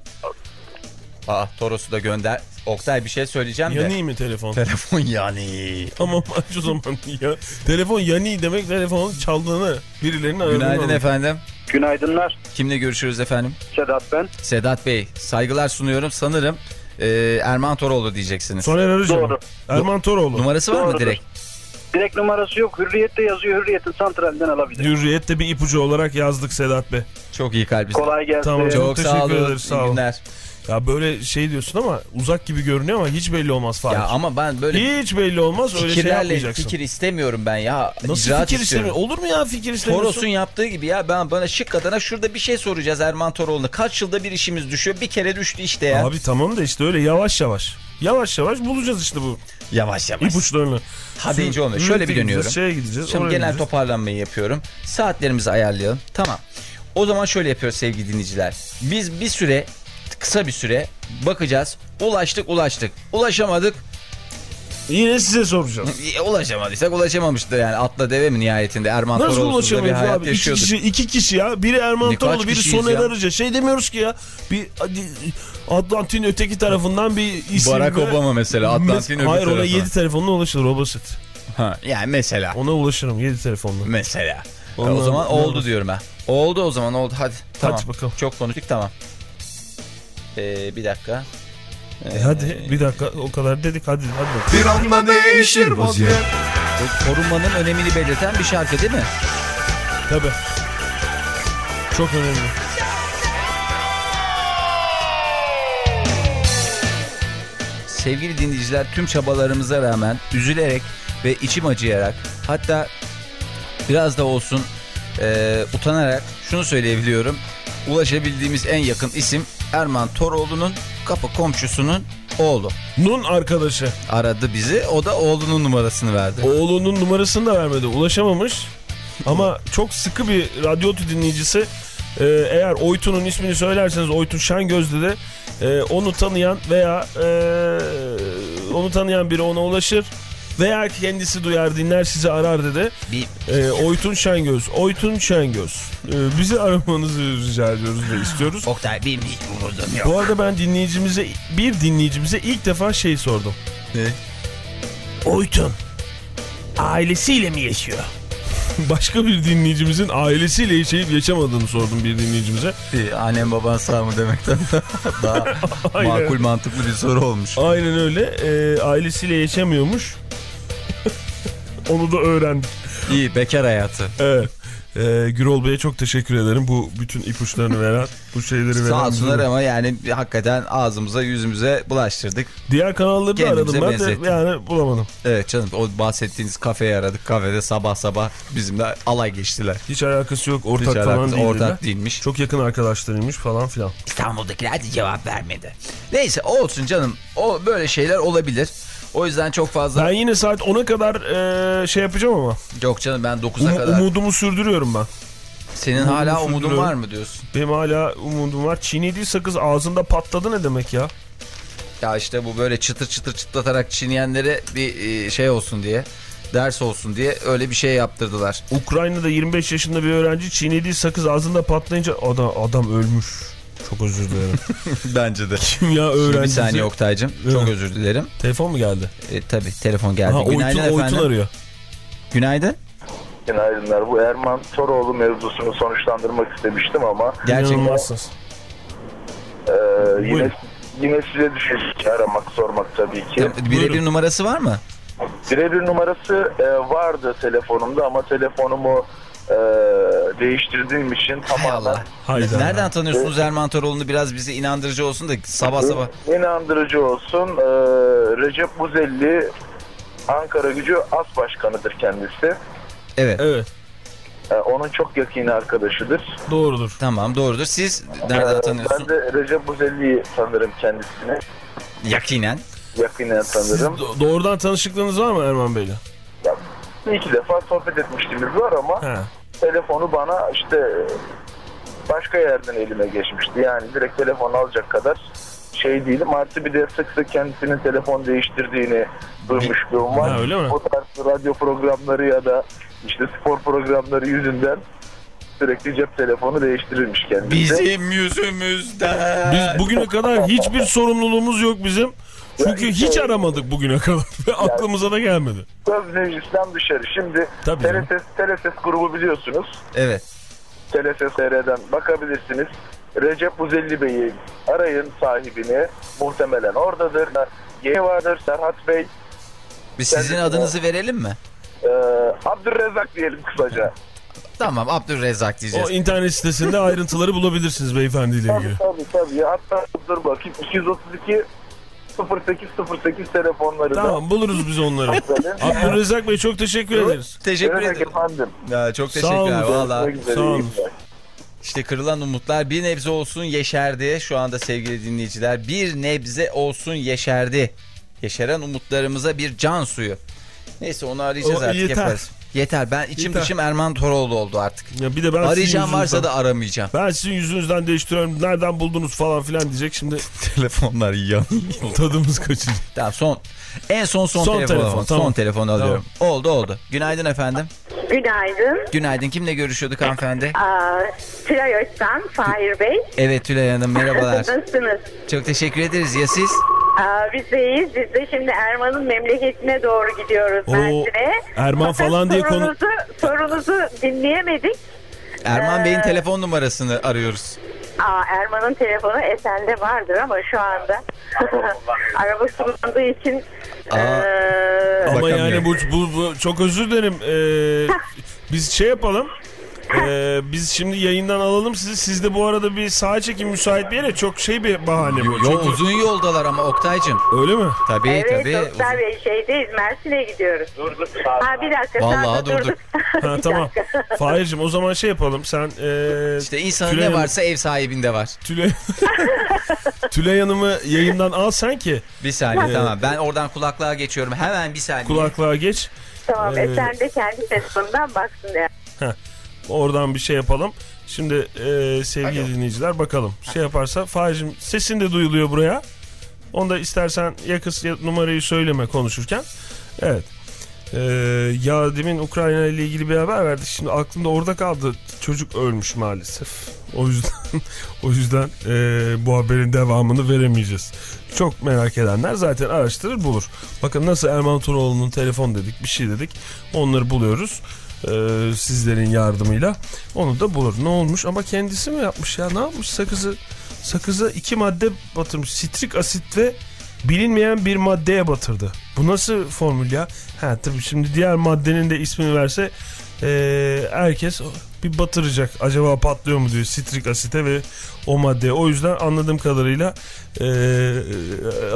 Aa Toros'u da gönder. Oktay bir şey söyleyeceğim de. Yanayım mı telefon? Telefon yani. Tamam aç o zaman ya. Telefon yani demek telefonun çaldığını birilerinin aradığını Günaydın anlatıyor. efendim. Günaydınlar. Kimle görüşürüz efendim? Sedat ben. Sedat Bey. Saygılar sunuyorum. Sanırım e, Erman Toroğlu diyeceksiniz. Soner Arıcı mı? Doğru. Erman Toroğlu. Numarası var mı Doğrudur. direkt? Direkt numarası yok. Hürriyette yazıyor. Hürriyet'in santralinden alabilir. Hürriyet'te bir ipucu olarak yazdık Sedat Bey. Çok iyi kalbisin. Kolay gelsin. Tamam. Çok, Çok sağ teşekkür olun. ederiz, sağ İyi olun. günler. Ya böyle şey diyorsun ama uzak gibi görünüyor ama hiç belli olmaz Fahir. Ya ama ben böyle Hiç belli olmaz öyle şey yapmayacaksın. fikir istemiyorum ben ya. Nasıl İcraat fikir istiyorum. istemiyor? Olur mu ya fikir istemiyorsun? Toros'un yaptığı gibi ya ben bana şık adına şurada bir şey soracağız Erman Toroğlu'na. Kaç yılda bir işimiz düşüyor bir kere düştü işte ya. Abi tamam da işte öyle yavaş yavaş. Yavaş yavaş bulacağız işte bu Yavaş yavaş. ipuçlarını. Ha deyince Şimdi olmuyor. Şöyle bir dönüyorum. gideceğiz, Şeye gideceğiz. Şimdi genel gideceğiz. toparlanmayı yapıyorum. Saatlerimizi ayarlayalım. Tamam. O zaman şöyle yapıyoruz sevgili dinleyiciler. Biz bir süre kısa bir süre bakacağız. Ulaştık ulaştık. Ulaşamadık. Yine size soracağız. E, Ulaşamadıysak ulaşamamıştır yani atla deve mi nihayetinde Erman Nasıl da bir hayat abi? İki kişi, iki kişi ya. Biri Erman Toroğlu, biri Soner? Arıca. Şey demiyoruz ki ya. Bir hadi, Atlantin öteki tarafından bir isim. Barack ve- Obama mesela Atlantin öbür Hayır ona tarafı. 7 telefonla ulaşılır o basit. Ha, yani mesela. Ona ulaşırım 7 telefonla. Mesela. Ondan- o zaman oldu diyorum ben. Oldu o zaman oldu hadi. Tamam. bakalım. Çok konuştuk tamam. Ee, bir dakika. E hadi bir dakika o kadar dedik hadi hadi. Bir anda değişir vaziyet korunmanın önemini belirten bir şarkı değil mi? Tabii. Çok önemli. Sevgili dinleyiciler tüm çabalarımıza rağmen üzülerek ve içim acıyarak hatta biraz da olsun e, utanarak şunu söyleyebiliyorum. Ulaşabildiğimiz en yakın isim Erman Toroğlu'nun kapı komşusunun oğlu. Nun arkadaşı. Aradı bizi o da oğlunun numarasını verdi. Oğlunun numarasını da vermedi. Ulaşamamış. Ama çok sıkı bir radyotu dinleyicisi. Ee, eğer Oytun'un ismini söylerseniz Oytun Şengöz'de de e, onu tanıyan veya e, onu tanıyan biri ona ulaşır. Veya kendisi duyar dinler sizi arar dedi. Bir E, Oytun Şengöz. Oytun Şengöz. E, bizi aramanızı rica ediyoruz ve istiyoruz. Oktay benim hiç umudum yok. Bu arada ben dinleyicimize bir dinleyicimize ilk defa şey sordum. Ne? Oytun ailesiyle mi yaşıyor? Başka bir dinleyicimizin ailesiyle yaşayıp yaşamadığını sordum bir dinleyicimize. Bir Annem baban sağ mı demekten daha makul mantıklı bir soru olmuş. Aynen öyle. Ee, ailesiyle yaşamıyormuş. Onu da öğrendik. İyi bekar hayatı. Evet. Ee, Gürol Bey'e çok teşekkür ederim. Bu bütün ipuçlarını veren, bu şeyleri veren. Sağ olsunlar bize. ama yani hakikaten ağzımıza yüzümüze bulaştırdık. Diğer kanalları da aradım ben benzettim. de yani bulamadım. Evet canım o bahsettiğiniz kafeyi aradık. Kafede sabah sabah bizimle alay geçtiler. Hiç alakası yok. Ortak Hiç falan değil. ortak değilmiş. Çok yakın arkadaşlarıymış falan filan. İstanbul'dakiler de cevap vermedi. Neyse olsun canım. O böyle şeyler olabilir. O yüzden çok fazla... Ben yine saat 10'a kadar e, şey yapacağım ama. Yok canım ben 9'a Um- kadar. umudumu sürdürüyorum ben. Senin umudumu hala umudun var mı diyorsun? Benim hala umudum var. Çiğnediği sakız ağzında patladı ne demek ya? Ya işte bu böyle çıtır çıtır çıtlatarak çiğneyenlere bir e, şey olsun diye ders olsun diye öyle bir şey yaptırdılar. Ukrayna'da 25 yaşında bir öğrenci çiğnediği sakız ağzında patlayınca adam, adam ölmüş. Çok özür dilerim. Bence de. Kimya Bir öğrencisi. saniye Oktay'cım. Çok Evet. özür dilerim. Telefon mu geldi? E, tabii telefon geldi. Aha, Günaydın Oytun, efendim. Oytun arıyor. Günaydın. Günaydınlar. Bu Erman Toroğlu mevzusunu sonuçlandırmak istemiştim ama Gerçekten. İnanılmazsınız. e, yine Buyurun. yine size düşecek aramak sormak tabii ki. Birebir numarası var mı? Birebir numarası e, vardı telefonumda ama telefonumu e, değiştirdiğim için tamamen Allah. Hayda. Nereden tanıyorsunuz Erman Toroğlu'nu biraz bize inandırıcı olsun da sabah sabah. inandırıcı olsun. E, Recep Buzelli Ankara Gücü As Başkanı'dır kendisi. Evet. Evet E, onun çok yakın arkadaşıdır. doğrudur. Tamam doğrudur. Siz nereden E, tanıyorsun? ben de Recep Buzelli'yi tanırım kendisini. Yakinen. Yakinen tanırım. Do- doğrudan tanışıklığınız var mı Erman Bey'le? Bir iki defa sohbet etmişliğimiz var ama He. Telefonu bana işte başka yerden elime geçmişti. Yani direkt telefon alacak kadar şey değilim. Artı bir de sık sık kendisinin telefon değiştirdiğini duymuşluğum var. Ha, öyle mi? O tarz radyo programları ya da işte spor programları yüzünden sürekli cep telefonu değiştirilmiş kendisi. Bizim yüzümüzden. Biz bugüne kadar hiçbir sorumluluğumuz yok bizim. Çünkü Ya, hiç işte- aramadık bugüne kadar ve aklımıza da gelmedi. Söz meclisten dışarı. Şimdi Tabii canım. TRS, TRS grubu biliyorsunuz. Evet. TLSSR'den bakabilirsiniz. Recep Buzelli Bey'i arayın sahibini. Muhtemelen oradadır. Yeni vardır Serhat Bey. Biz sizin Kendisi- adınızı verelim mi? Ee, Abdülrezzak diyelim kısaca. Tamam Abdülrezzak O diyeceğiz. internet sitesinde ayrıntıları bulabilirsiniz beyefendiyle Tabii ilgili. tabii tabii. Hatta dur bakayım 232 0808 telefonları da. Tamam buluruz biz onları. Abdülrezzak Bey çok teşekkür ederiz. Teşekkür ederim. efendim. Ya, çok teşekkürler valla. Sağ olun. İşte kırılan umutlar bir nebze olsun yeşerdi. Şu anda sevgili dinleyiciler bir nebze olsun yeşerdi. Yeşeren umutlarımıza bir can suyu. Neyse onu arayacağız O artık yeter. yaparız. Yeter ben içim Yeter. dışım Erman Toroğlu oldu artık. Ya bir de ben Arayacağım varsa da aramayacağım. Ben sizin yüzünüzden değiştiriyorum. Nereden buldunuz falan filan diyecek. Şimdi Telefonlar yan. tadımız kaçacak. tamam son. En son son, Son telefon. telefon, Son tamam. telefon alıyorum. Oldu oldu. Günaydın efendim. Günaydın. Günaydın. Kimle görüşüyorduk hanımefendi? Aa, Tülay Öztan, Fahir Bey. Evet Tülay Hanım merhabalar. Nasılsınız? Çok teşekkür ederiz. Ya siz? Aa, biz de iyiyiz. Biz de şimdi Erman'ın memleketine doğru gidiyoruz Oo, Mersin'e. Erman Fakat falan diye konu- sorunuzu, sorunuzu dinleyemedik. Erman Ee, Bey'in telefon numarasını arıyoruz. Aa, Erman'ın telefonu Esen'de vardır ama şu anda araba kullandığı için Aa, eee, Ama yani bu, bu, bu çok özür dilerim. Ee, biz şey yapalım. Ee, biz şimdi yayından alalım sizi. Siz de bu arada bir sağa çekin müsait bir yere. Çok şey bir bahane bu. Yo Çok- uzun yoldalar ama Oktay'cım. Öyle mi? Tabii evet tabii. Doktor Bey şeydeyiz Mersin'e gidiyoruz. Durduk. Ha bir dakika. Vallahi sağda durduk. Ha tamam. Fahir'cim o zaman şey yapalım. Sen ee, İşte insanın Tülay ne varsa ev sahibinde var. Tülay... Tülay Hanım'ı yayından al sen ki Bir saniye tamam. Ben oradan kulaklığa geçiyorum. Hemen bir saniye. kulaklığa geç. Tamam Ee, Esen de kendi telefonundan baksın ya. Oradan bir şey yapalım. Şimdi ee, sevgili dinleyiciler bakalım. Şey yaparsa Fahir'cim sesin de duyuluyor buraya. Onu da istersen yakıs ya numarayı söyleme konuşurken. Evet. Ee, ya demin Ukrayna ile ilgili bir haber verdik. Şimdi aklımda orada kaldı. Çocuk ölmüş maalesef. O yüzden o yüzden ee, bu haberin devamını veremeyeceğiz. Çok merak edenler zaten araştırır bulur. Bakın nasıl Erman Toroğlu'nun telefon dedik bir şey dedik. Onları buluyoruz. Ee, sizlerin yardımıyla. Onu da bulur. Ne olmuş ama kendisi mi yapmış ya? Ne yapmış sakızı? Sakıza iki madde batırmış. Sitrik asit ve bilinmeyen bir maddeye batırdı. Bu nasıl formül ya? Ha tabii şimdi diğer maddenin de ismini verse ee, herkes bir batıracak. Acaba patlıyor mu diyor sitrik asite ve o maddeye. O yüzden anladığım kadarıyla ee,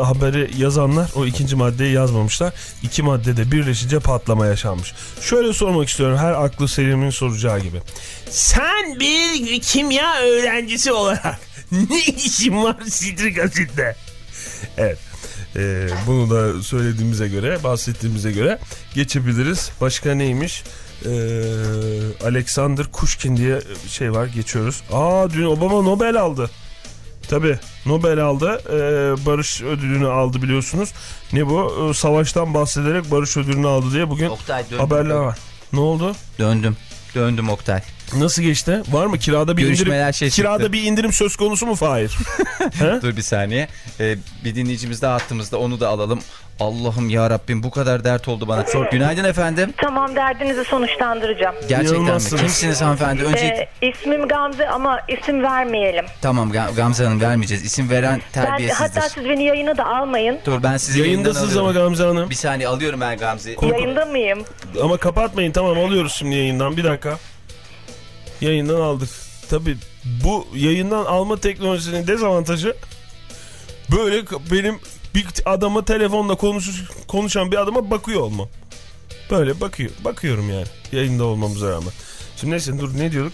haberi yazanlar o ikinci maddeyi yazmamışlar. İki maddede birleşince patlama yaşanmış. Şöyle sormak istiyorum her aklı selimin soracağı gibi. Sen bir kimya öğrencisi olarak ne işin var sitrik asitte? Evet. Ee, bunu da söylediğimize göre, bahsettiğimize göre geçebiliriz. Başka neymiş? Ee, Alexander Kushkin diye şey var. Geçiyoruz. Aa dün Obama Nobel aldı. Tabi Nobel aldı. Ee, barış ödülünü aldı biliyorsunuz. Ne bu? Ee, savaştan bahsederek barış ödülünü aldı diye bugün Oktay haberler var. Ne oldu? Döndüm. Döndüm Oktay. Nasıl geçti? Var mı kirada bir Görüşmeler indirim? şey çıktı. kirada bir indirim söz konusu mu Fahir? Dur bir saniye. Ee, bir dinleyicimiz daha hattımızda onu da alalım. Allah'ım ya Rabbim bu kadar dert oldu bana. Günaydın efendim. Tamam derdinizi sonuçlandıracağım. Gerçekten mi? Kimsiniz hanımefendi? Önce Ee, ismim Gamze ama isim vermeyelim. tamam Gam- Gamze Hanım vermeyeceğiz. İsim veren Ben, terbiyesizdir. hatta siz beni yayına da almayın. Dur ben sizi yayından Yayındasınız ama. Gamze Hanım. Bir saniye alıyorum ben Gamze'yi. Yayında mıyım? Ama kapatmayın tamam alıyoruz şimdi yayından bir dakika. Yayından aldık. Tabi bu yayından alma teknolojisinin dezavantajı böyle benim bir adama telefonla konuş, konuşan bir adama bakıyor olmam. Böyle bakıyor. Bakıyorum yani yayında olmamıza rağmen. Şimdi neyse dur ne diyorduk?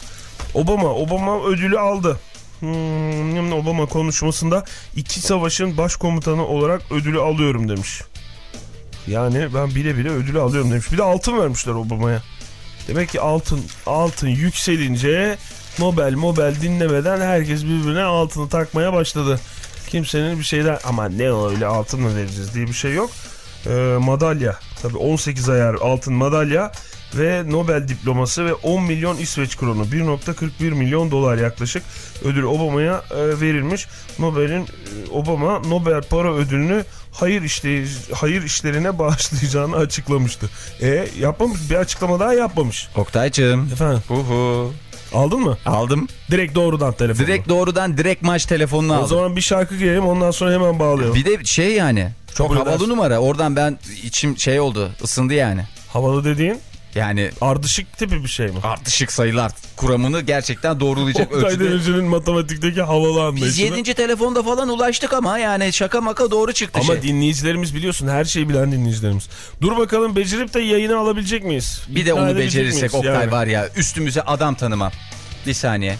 Obama Obama ödülü aldı. Hmm, Obama konuşmasında iki savaşın başkomutanı olarak ödülü alıyorum demiş. Yani ben bile bile ödülü alıyorum demiş. Bir de altın vermişler Obama'ya. Demek ki altın altın yükselince Nobel Nobel dinlemeden herkes birbirine altını takmaya başladı. Kimsenin bir şeyden ama ne öyle altın mı vereceğiz diye bir şey yok. Ee, madalya tabi 18 ayar altın madalya ve Nobel diploması ve 10 milyon İsveç kronu 1.41 milyon dolar yaklaşık ödül Obama'ya e, verilmiş. Nobel'in e, Obama Nobel para ödülünü hayır işleri, hayır işlerine bağışlayacağını açıklamıştı. E yapmamış bir açıklama daha yapmamış. Oktay'cığım. Efendim Uhu. aldın mı? Aldım. Direkt doğrudan telefonu. Direkt doğrudan direkt maç telefonunu O aldım. zaman bir şarkı girelim ondan sonra hemen bağlayalım. Bir de şey yani çok Kabul havalı edersin. numara. Oradan ben içim şey oldu ısındı yani. Havalı dediğin Yani ardışık tipi bir şey mi? ardışık sayılar kuramını gerçekten doğrulayacak Oktay ölçüde. Demirci'nin matematikteki havalı Biz anlayışına. 7. telefonda falan ulaştık ama yani şaka maka doğru çıktı Ama şey. dinleyicilerimiz biliyorsun her şeyi bilen dinleyicilerimiz. Dur bakalım becerip de yayını alabilecek miyiz? Bir de onu becerirsek? Oktay Yani. var ya üstümüze adam tanımam. Bir saniye.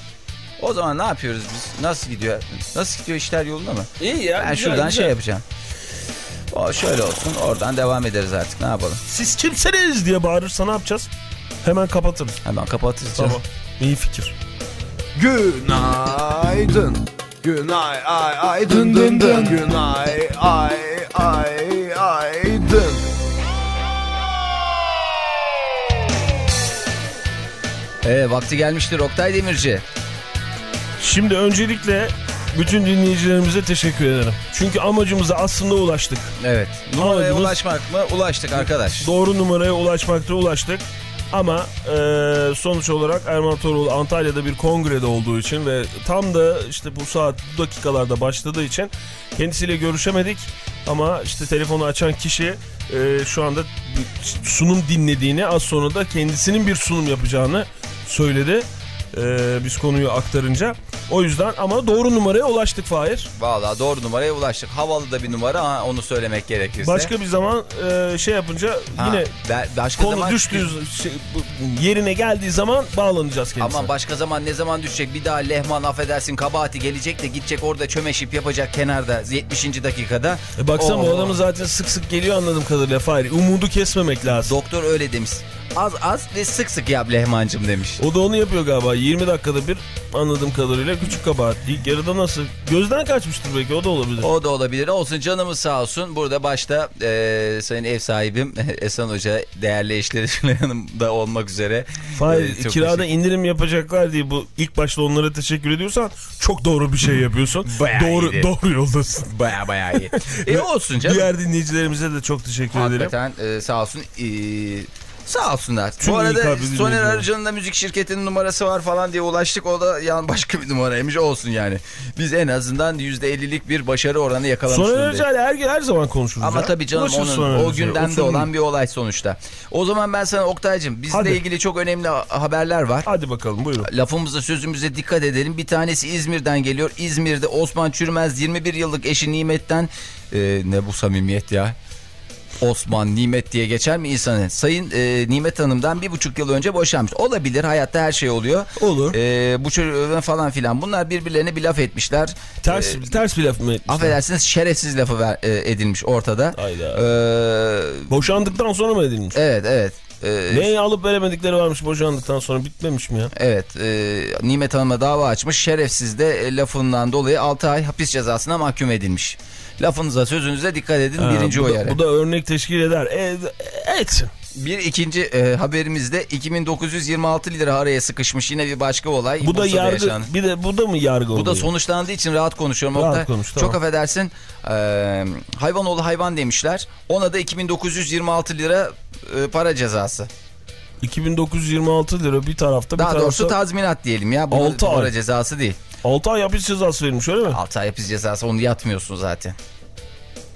O zaman ne yapıyoruz biz? Nasıl gidiyor? Nasıl gidiyor işler yolunda mı? İyi ya. Ben güzel, şuradan güzel. şey yapacağım. O şöyle olsun. Oradan devam ederiz artık. Ne yapalım? Siz kimsiniz diye bağırırsa ne yapacağız? Hemen kapatırız. Hemen kapatırız. canım. Tamam. İyi fikir. Günaydın. Günay ay ay dın dın dın. Günay ay ay ay dın. Ee, vakti gelmiştir Oktay Demirci. Şimdi öncelikle bütün dinleyicilerimize teşekkür ederim. Çünkü amacımıza aslında ulaştık. Evet. Numaraya Amacımız- ulaşmak mı? Ulaştık arkadaş. Doğru numaraya ulaşmakta ulaştık. Ama e, sonuç olarak Erman Toroğlu Antalya'da bir kongrede olduğu için ve tam da işte bu saat bu dakikalarda başladığı için kendisiyle görüşemedik. Ama işte telefonu açan kişi e, şu anda sunum dinlediğini az sonra da kendisinin bir sunum yapacağını söyledi. E, biz konuyu aktarınca. O yüzden ama doğru numaraya ulaştık Fahir. Vallahi doğru numaraya ulaştık. Havalı da bir numara ha, onu söylemek gerekirse. Başka bir zaman e, şey yapınca Ha, yine be- başka konu zaman düştüğü şey, yerine geldiği zaman bağlanacağız kendisine. Ama başka zaman ne zaman düşecek? Bir daha Lehman affedersin kabahati gelecek de gidecek orada çömeşip yapacak kenarda 70. dakikada. E baksana bu adamın zaten sık sık geliyor anladığım kadarıyla Fahri. Umudu kesmemek lazım. Doktor öyle demiş. Az az ve sık sık yap Lehmancım demiş. O da onu yapıyor galiba. 20 dakikada bir anladığım kadarıyla küçük kabahat. İlk yarıda nasıl? Gözden kaçmıştır belki o da olabilir. O da olabilir. Olsun canımız sağ olsun. Burada başta e, sayın ev sahibim Esen Hoca, değerli eşleri Şule Hanım da olmak üzere. Fahir e, kirada indirim yapacaklar diye bu ilk başta onlara teşekkür ediyorsan çok doğru bir şey yapıyorsun. Bayağı doğru iyiydi. doğru yoldasın. Baya baya iyi. e olsun canım. Diğer dinleyicilerimize de çok teşekkür ederim. Hakikaten e, sağ olsun. E, sağ olsunlar. Tüm Bu arada Soner. Arıcan'ın da müzik şirketinin numarası var falan diye ulaştık. O da yani başka bir numaraymış olsun yani. Biz en azından %50'lik bir başarı oranı yakalamış Soner. Özel her, her zaman konuşuruz. Ama ya. tabii canım Ulaşırız onun o günden de olan bir olay sonuçta. O zaman ben sana Oktay'cım bizle Hadi. ilgili çok önemli ha- haberler var. Hadi bakalım buyurun. Lafımıza sözümüze dikkat edelim. Bir tanesi İzmir'den geliyor. İzmir'de Osman Çürmez 21 yıllık eşi Nimet'ten e, ne bu samimiyet ya? Osman Nimet diye geçer mi insanın? Sayın e, Nimet Hanım'dan bir buçuk yıl önce boşanmış. Olabilir hayatta her şey oluyor. Olur. E, bu çocuğu falan filan bunlar birbirlerine bir laf etmişler. Ters, E, ters bir laf mı etmişler? affedersiniz şerefsiz lafı ver, e, edilmiş ortada. Hayda. E, Boşandıktan sonra mı edilmiş? evet evet. E, Neyi alıp veremedikleri varmış boşandıktan sonra bitmemiş mi ya? Evet, e, Nimet Hanım'a dava açmış. Şerefsiz de e, lafından dolayı 6 ay hapis cezasına mahkum edilmiş. Lafınıza sözünüze dikkat edin. Ha, birinci bu da, uyarı. Bu da örnek teşkil eder. E, etsin. Bir ikinci e, haberimizde 2926 lira araya sıkışmış yine bir başka olay. Bu da yargı. yaşandı. Bir de bu da mı yargı Bu da sonuçlandığı için rahat konuşuyorum. Rahat Oktay. konuş, tamam. Çok affedersin. E, hayvanoğlu hayvan demişler. Ona da 2926 lira e, para cezası. 2926 lira bir tarafta bir Daha doğrusu tarafta tazminat diyelim ya. Bu ay. para cezası değil. 6 ay hapis cezası verilmiş öyle mi? 6 ay hapis cezası onu yatmıyorsun zaten.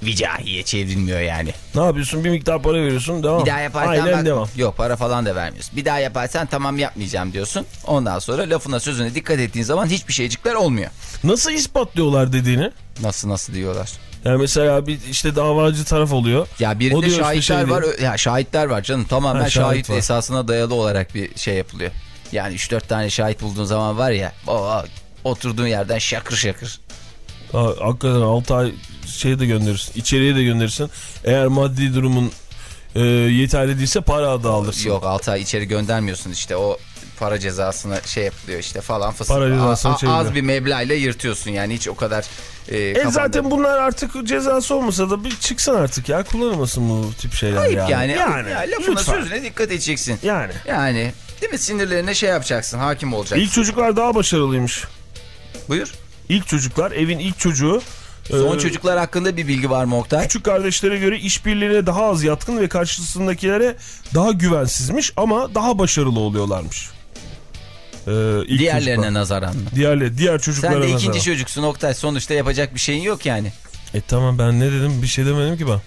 Vicahiye çevrilmiyor yani. Ne yapıyorsun? Bir miktar para veriyorsun devam. Bir daha yaparsan Aynen bak- devam. Yok para falan da vermiyorsun. Bir daha yaparsan tamam yapmayacağım diyorsun. Ondan sonra lafına sözüne dikkat ettiğin zaman hiçbir şeycikler olmuyor. Nasıl ispatlıyorlar dediğini? Nasıl nasıl diyorlar. Yani mesela bir işte davacı taraf oluyor. Ya O birinde işte şahitler şey var. değil. Ya şahitler var canım. Tamamen Ha, şahit şahit, var. esasına dayalı olarak bir şey yapılıyor. Yani 3-4 tane şahit bulduğun zaman var ya. O, oturduğun yerden şakır şakır. Ha, hakikaten 6 ay şey de gönderirsin. içeriye de gönderirsin. Eğer maddi durumun e, yeterli değilse para da alırsın. Yok 6 ay içeri göndermiyorsun işte o para cezasına şey yapılıyor işte falan fıstık. Para cezasına A- a- çeviriyor. az bir meblağla yırtıyorsun yani hiç o kadar e, E kafanda- zaten bunlar artık cezası olmasa da bir çıksın artık ya. Kullanılmasın bu tip şeyler Ayıp yani. yani. Yani. Ya, lafına lütfen. sözüne dikkat edeceksin. Yani. Yani değil mi sinirlerine şey yapacaksın hakim olacaksın. İlk çocuklar daha başarılıymış. Buyur. İlk çocuklar evin ilk çocuğu. Son e, çocuklar hakkında bir bilgi var mı Oktay? Küçük kardeşlere göre işbirliğine daha az yatkın ve karşısındakilere daha güvensizmiş ama daha başarılı oluyorlarmış. Ee, ilk Diğerlerine çocuklar. nazaran mı? Diğerle, diğer çocuklara Sen de nazaran. ikinci çocuksun Oktay sonuçta yapacak bir şeyin yok yani. E tamam ben ne dedim bir şey demedim ki ben.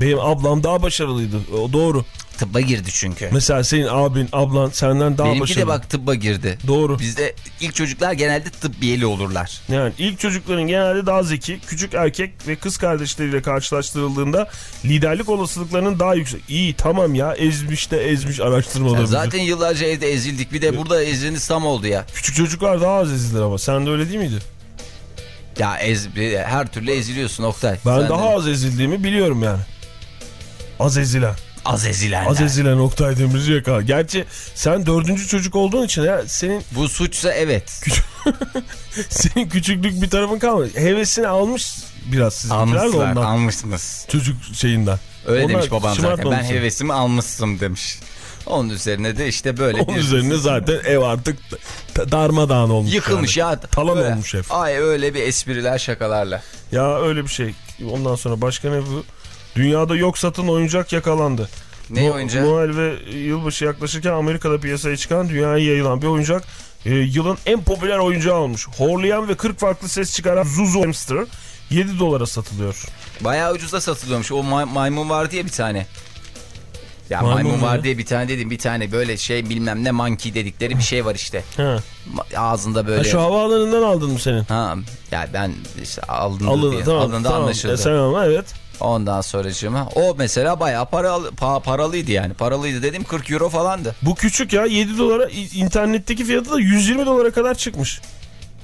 Benim ablam daha başarılıydı. O doğru. Tıbba girdi çünkü. Mesela senin abin, ablan senden daha Benimki başarılı. de bak tıbba girdi. Doğru. Bizde ilk çocuklar genelde tıbbiyeli olurlar. Yani ilk çocukların genelde daha zeki, küçük erkek ve kız kardeşleriyle karşılaştırıldığında liderlik olasılıklarının daha yüksek. İyi tamam ya ezmiş de ezmiş araştırmalar. Ya zaten yıllarca evde ezildik. Bir de burada eziliniz tam oldu ya. Küçük çocuklar daha az ezilir ama. Sen de öyle değil miydi? Ya ez, her türlü eziliyorsun Oktay. Ben Sen daha de- az ezildiğimi biliyorum yani. Az ezilen. az ezilenler. Az ezilen Oktay Demirci yakala. Gerçi sen dördüncü çocuk olduğun için ya senin Bu suçsa evet. senin küçüklük bir tarafın kalmadı. Hevesini almış biraz de Almışlar, ondan. almışsınız. Çocuk şeyinden. Öyle Onlar demiş babam zaten. Ben hevesimi almıştım demiş. Onun üzerine de işte böyle Onun bir üzerine zaten ev artık da- darmadağın olmuş. yıkılmış yani. ya. Talan Böyle- olmuş ev. Ay öyle bir espriler şakalarla. Ya öyle bir şey. Ondan sonra başka ne bu? Dünyada yok satın oyuncak yakalandı. Ne No- oyuncağı? Noel ve yılbaşı yaklaşırken Amerika'da piyasaya çıkan dünyaya yayılan bir oyuncak e, yılın en popüler oyuncağı olmuş. Horlayan ve 40 farklı ses çıkaran Zuzu Hamster 7 dolara satılıyor. Bayağı ucuza satılıyormuş. O may- maymun var diye bir tane. Ya Maymun maymun, mu var diye bir tane dedim. Bir tane böyle şey bilmem ne monkey dedikleri bir şey var işte. Ha. Ma- Ağzında Ha, böyle. şu havaalanından aldın mı senin? Ha ya ben işte alındı Alın, diye. tamam, alındı tamam. anlaşıldı. E, sen ama evet. Ondan sonracığıma o mesela bayağı paralı, pa- paralıydı yani. Paralıydı dedim 40 euro falandı. Bu küçük ya 7 dolara internetteki fiyatı da 120 dolara kadar çıkmış.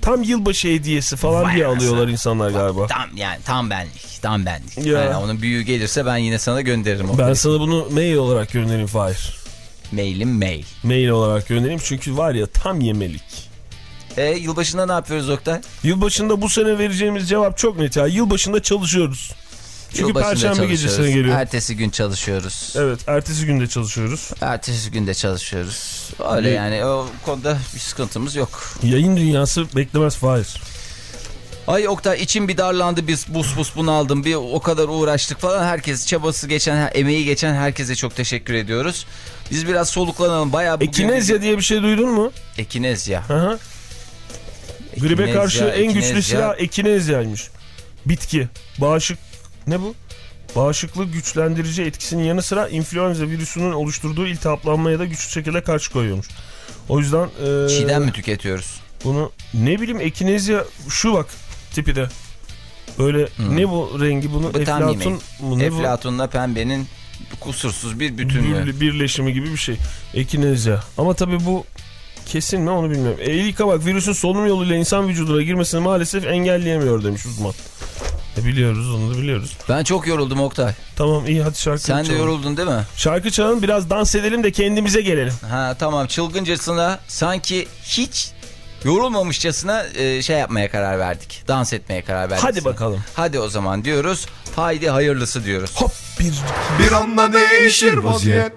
Tam yılbaşı hediyesi falan Vay diye alıyorlar insanlar galiba. Tam yani tam benlik. Tam benlik. Ya. Yani onun büyüğü gelirse ben yine sana gönderirim. Ben sana bunu mail olarak göndereyim Fahir. Mailim mail. Mail olarak göndereyim çünkü var ya tam yemelik. E yılbaşında ne yapıyoruz Oktay? Yılbaşında bu sene vereceğimiz cevap çok net ya. Yılbaşında çalışıyoruz. Çünkü perşembe gecesine geliyor. Ertesi gün çalışıyoruz. Evet ertesi günde çalışıyoruz. Ertesi günde çalışıyoruz. Öyle Ne- yani o konuda bir sıkıntımız yok. Yayın dünyası beklemez Fahir. Ay Oktay içim bir darlandı biz bus bus bunu aldım bir o kadar uğraştık falan herkes çabası geçen emeği geçen herkese çok teşekkür ediyoruz. Biz biraz soluklanalım bayağı bugün... Ekinezya diye bir şey duydun mu? Ekinezya. Hı hı. Gribe karşı en güçlü silah ekinezyaymış. Bitki. Bağışık. Ne bu? Bağışıklığı güçlendirici etkisinin yanı sıra influenza virüsünün oluşturduğu iltihaplanmaya da güçlü şekilde karşı koyuyormuş. O yüzden... E, Çiğdem mi tüketiyoruz? Bunu ne bileyim ekinezya şu bak tipi de. Böyle ne bu rengi bunu Bu eflatun mu Eflatunla pembenin kusursuz bir bu bütünlüğü. Bir- birleşimi gibi bir şey. Ekinezya. Ama tabii bu kesin mi onu bilmiyorum. E, ilk bak virüsün solunum yoluyla insan vücuduna girmesini maalesef engelleyemiyor demiş uzman. E, biliyoruz onu da biliyoruz. Ben çok yoruldum Oktay. Tamam iyi hadi şarkı Sen de çalalım. yoruldun değil mi? Şarkı çalalım biraz dans edelim de kendimize gelelim. Ha tamam çılgıncasına sanki hiç yorulmamışçasına e, şey yapmaya karar verdik. Dans etmeye karar verdik. Hadi bakalım. Hadi o zaman diyoruz. Haydi hayırlısı diyoruz. Hop bir Bir anda değişir vaziyet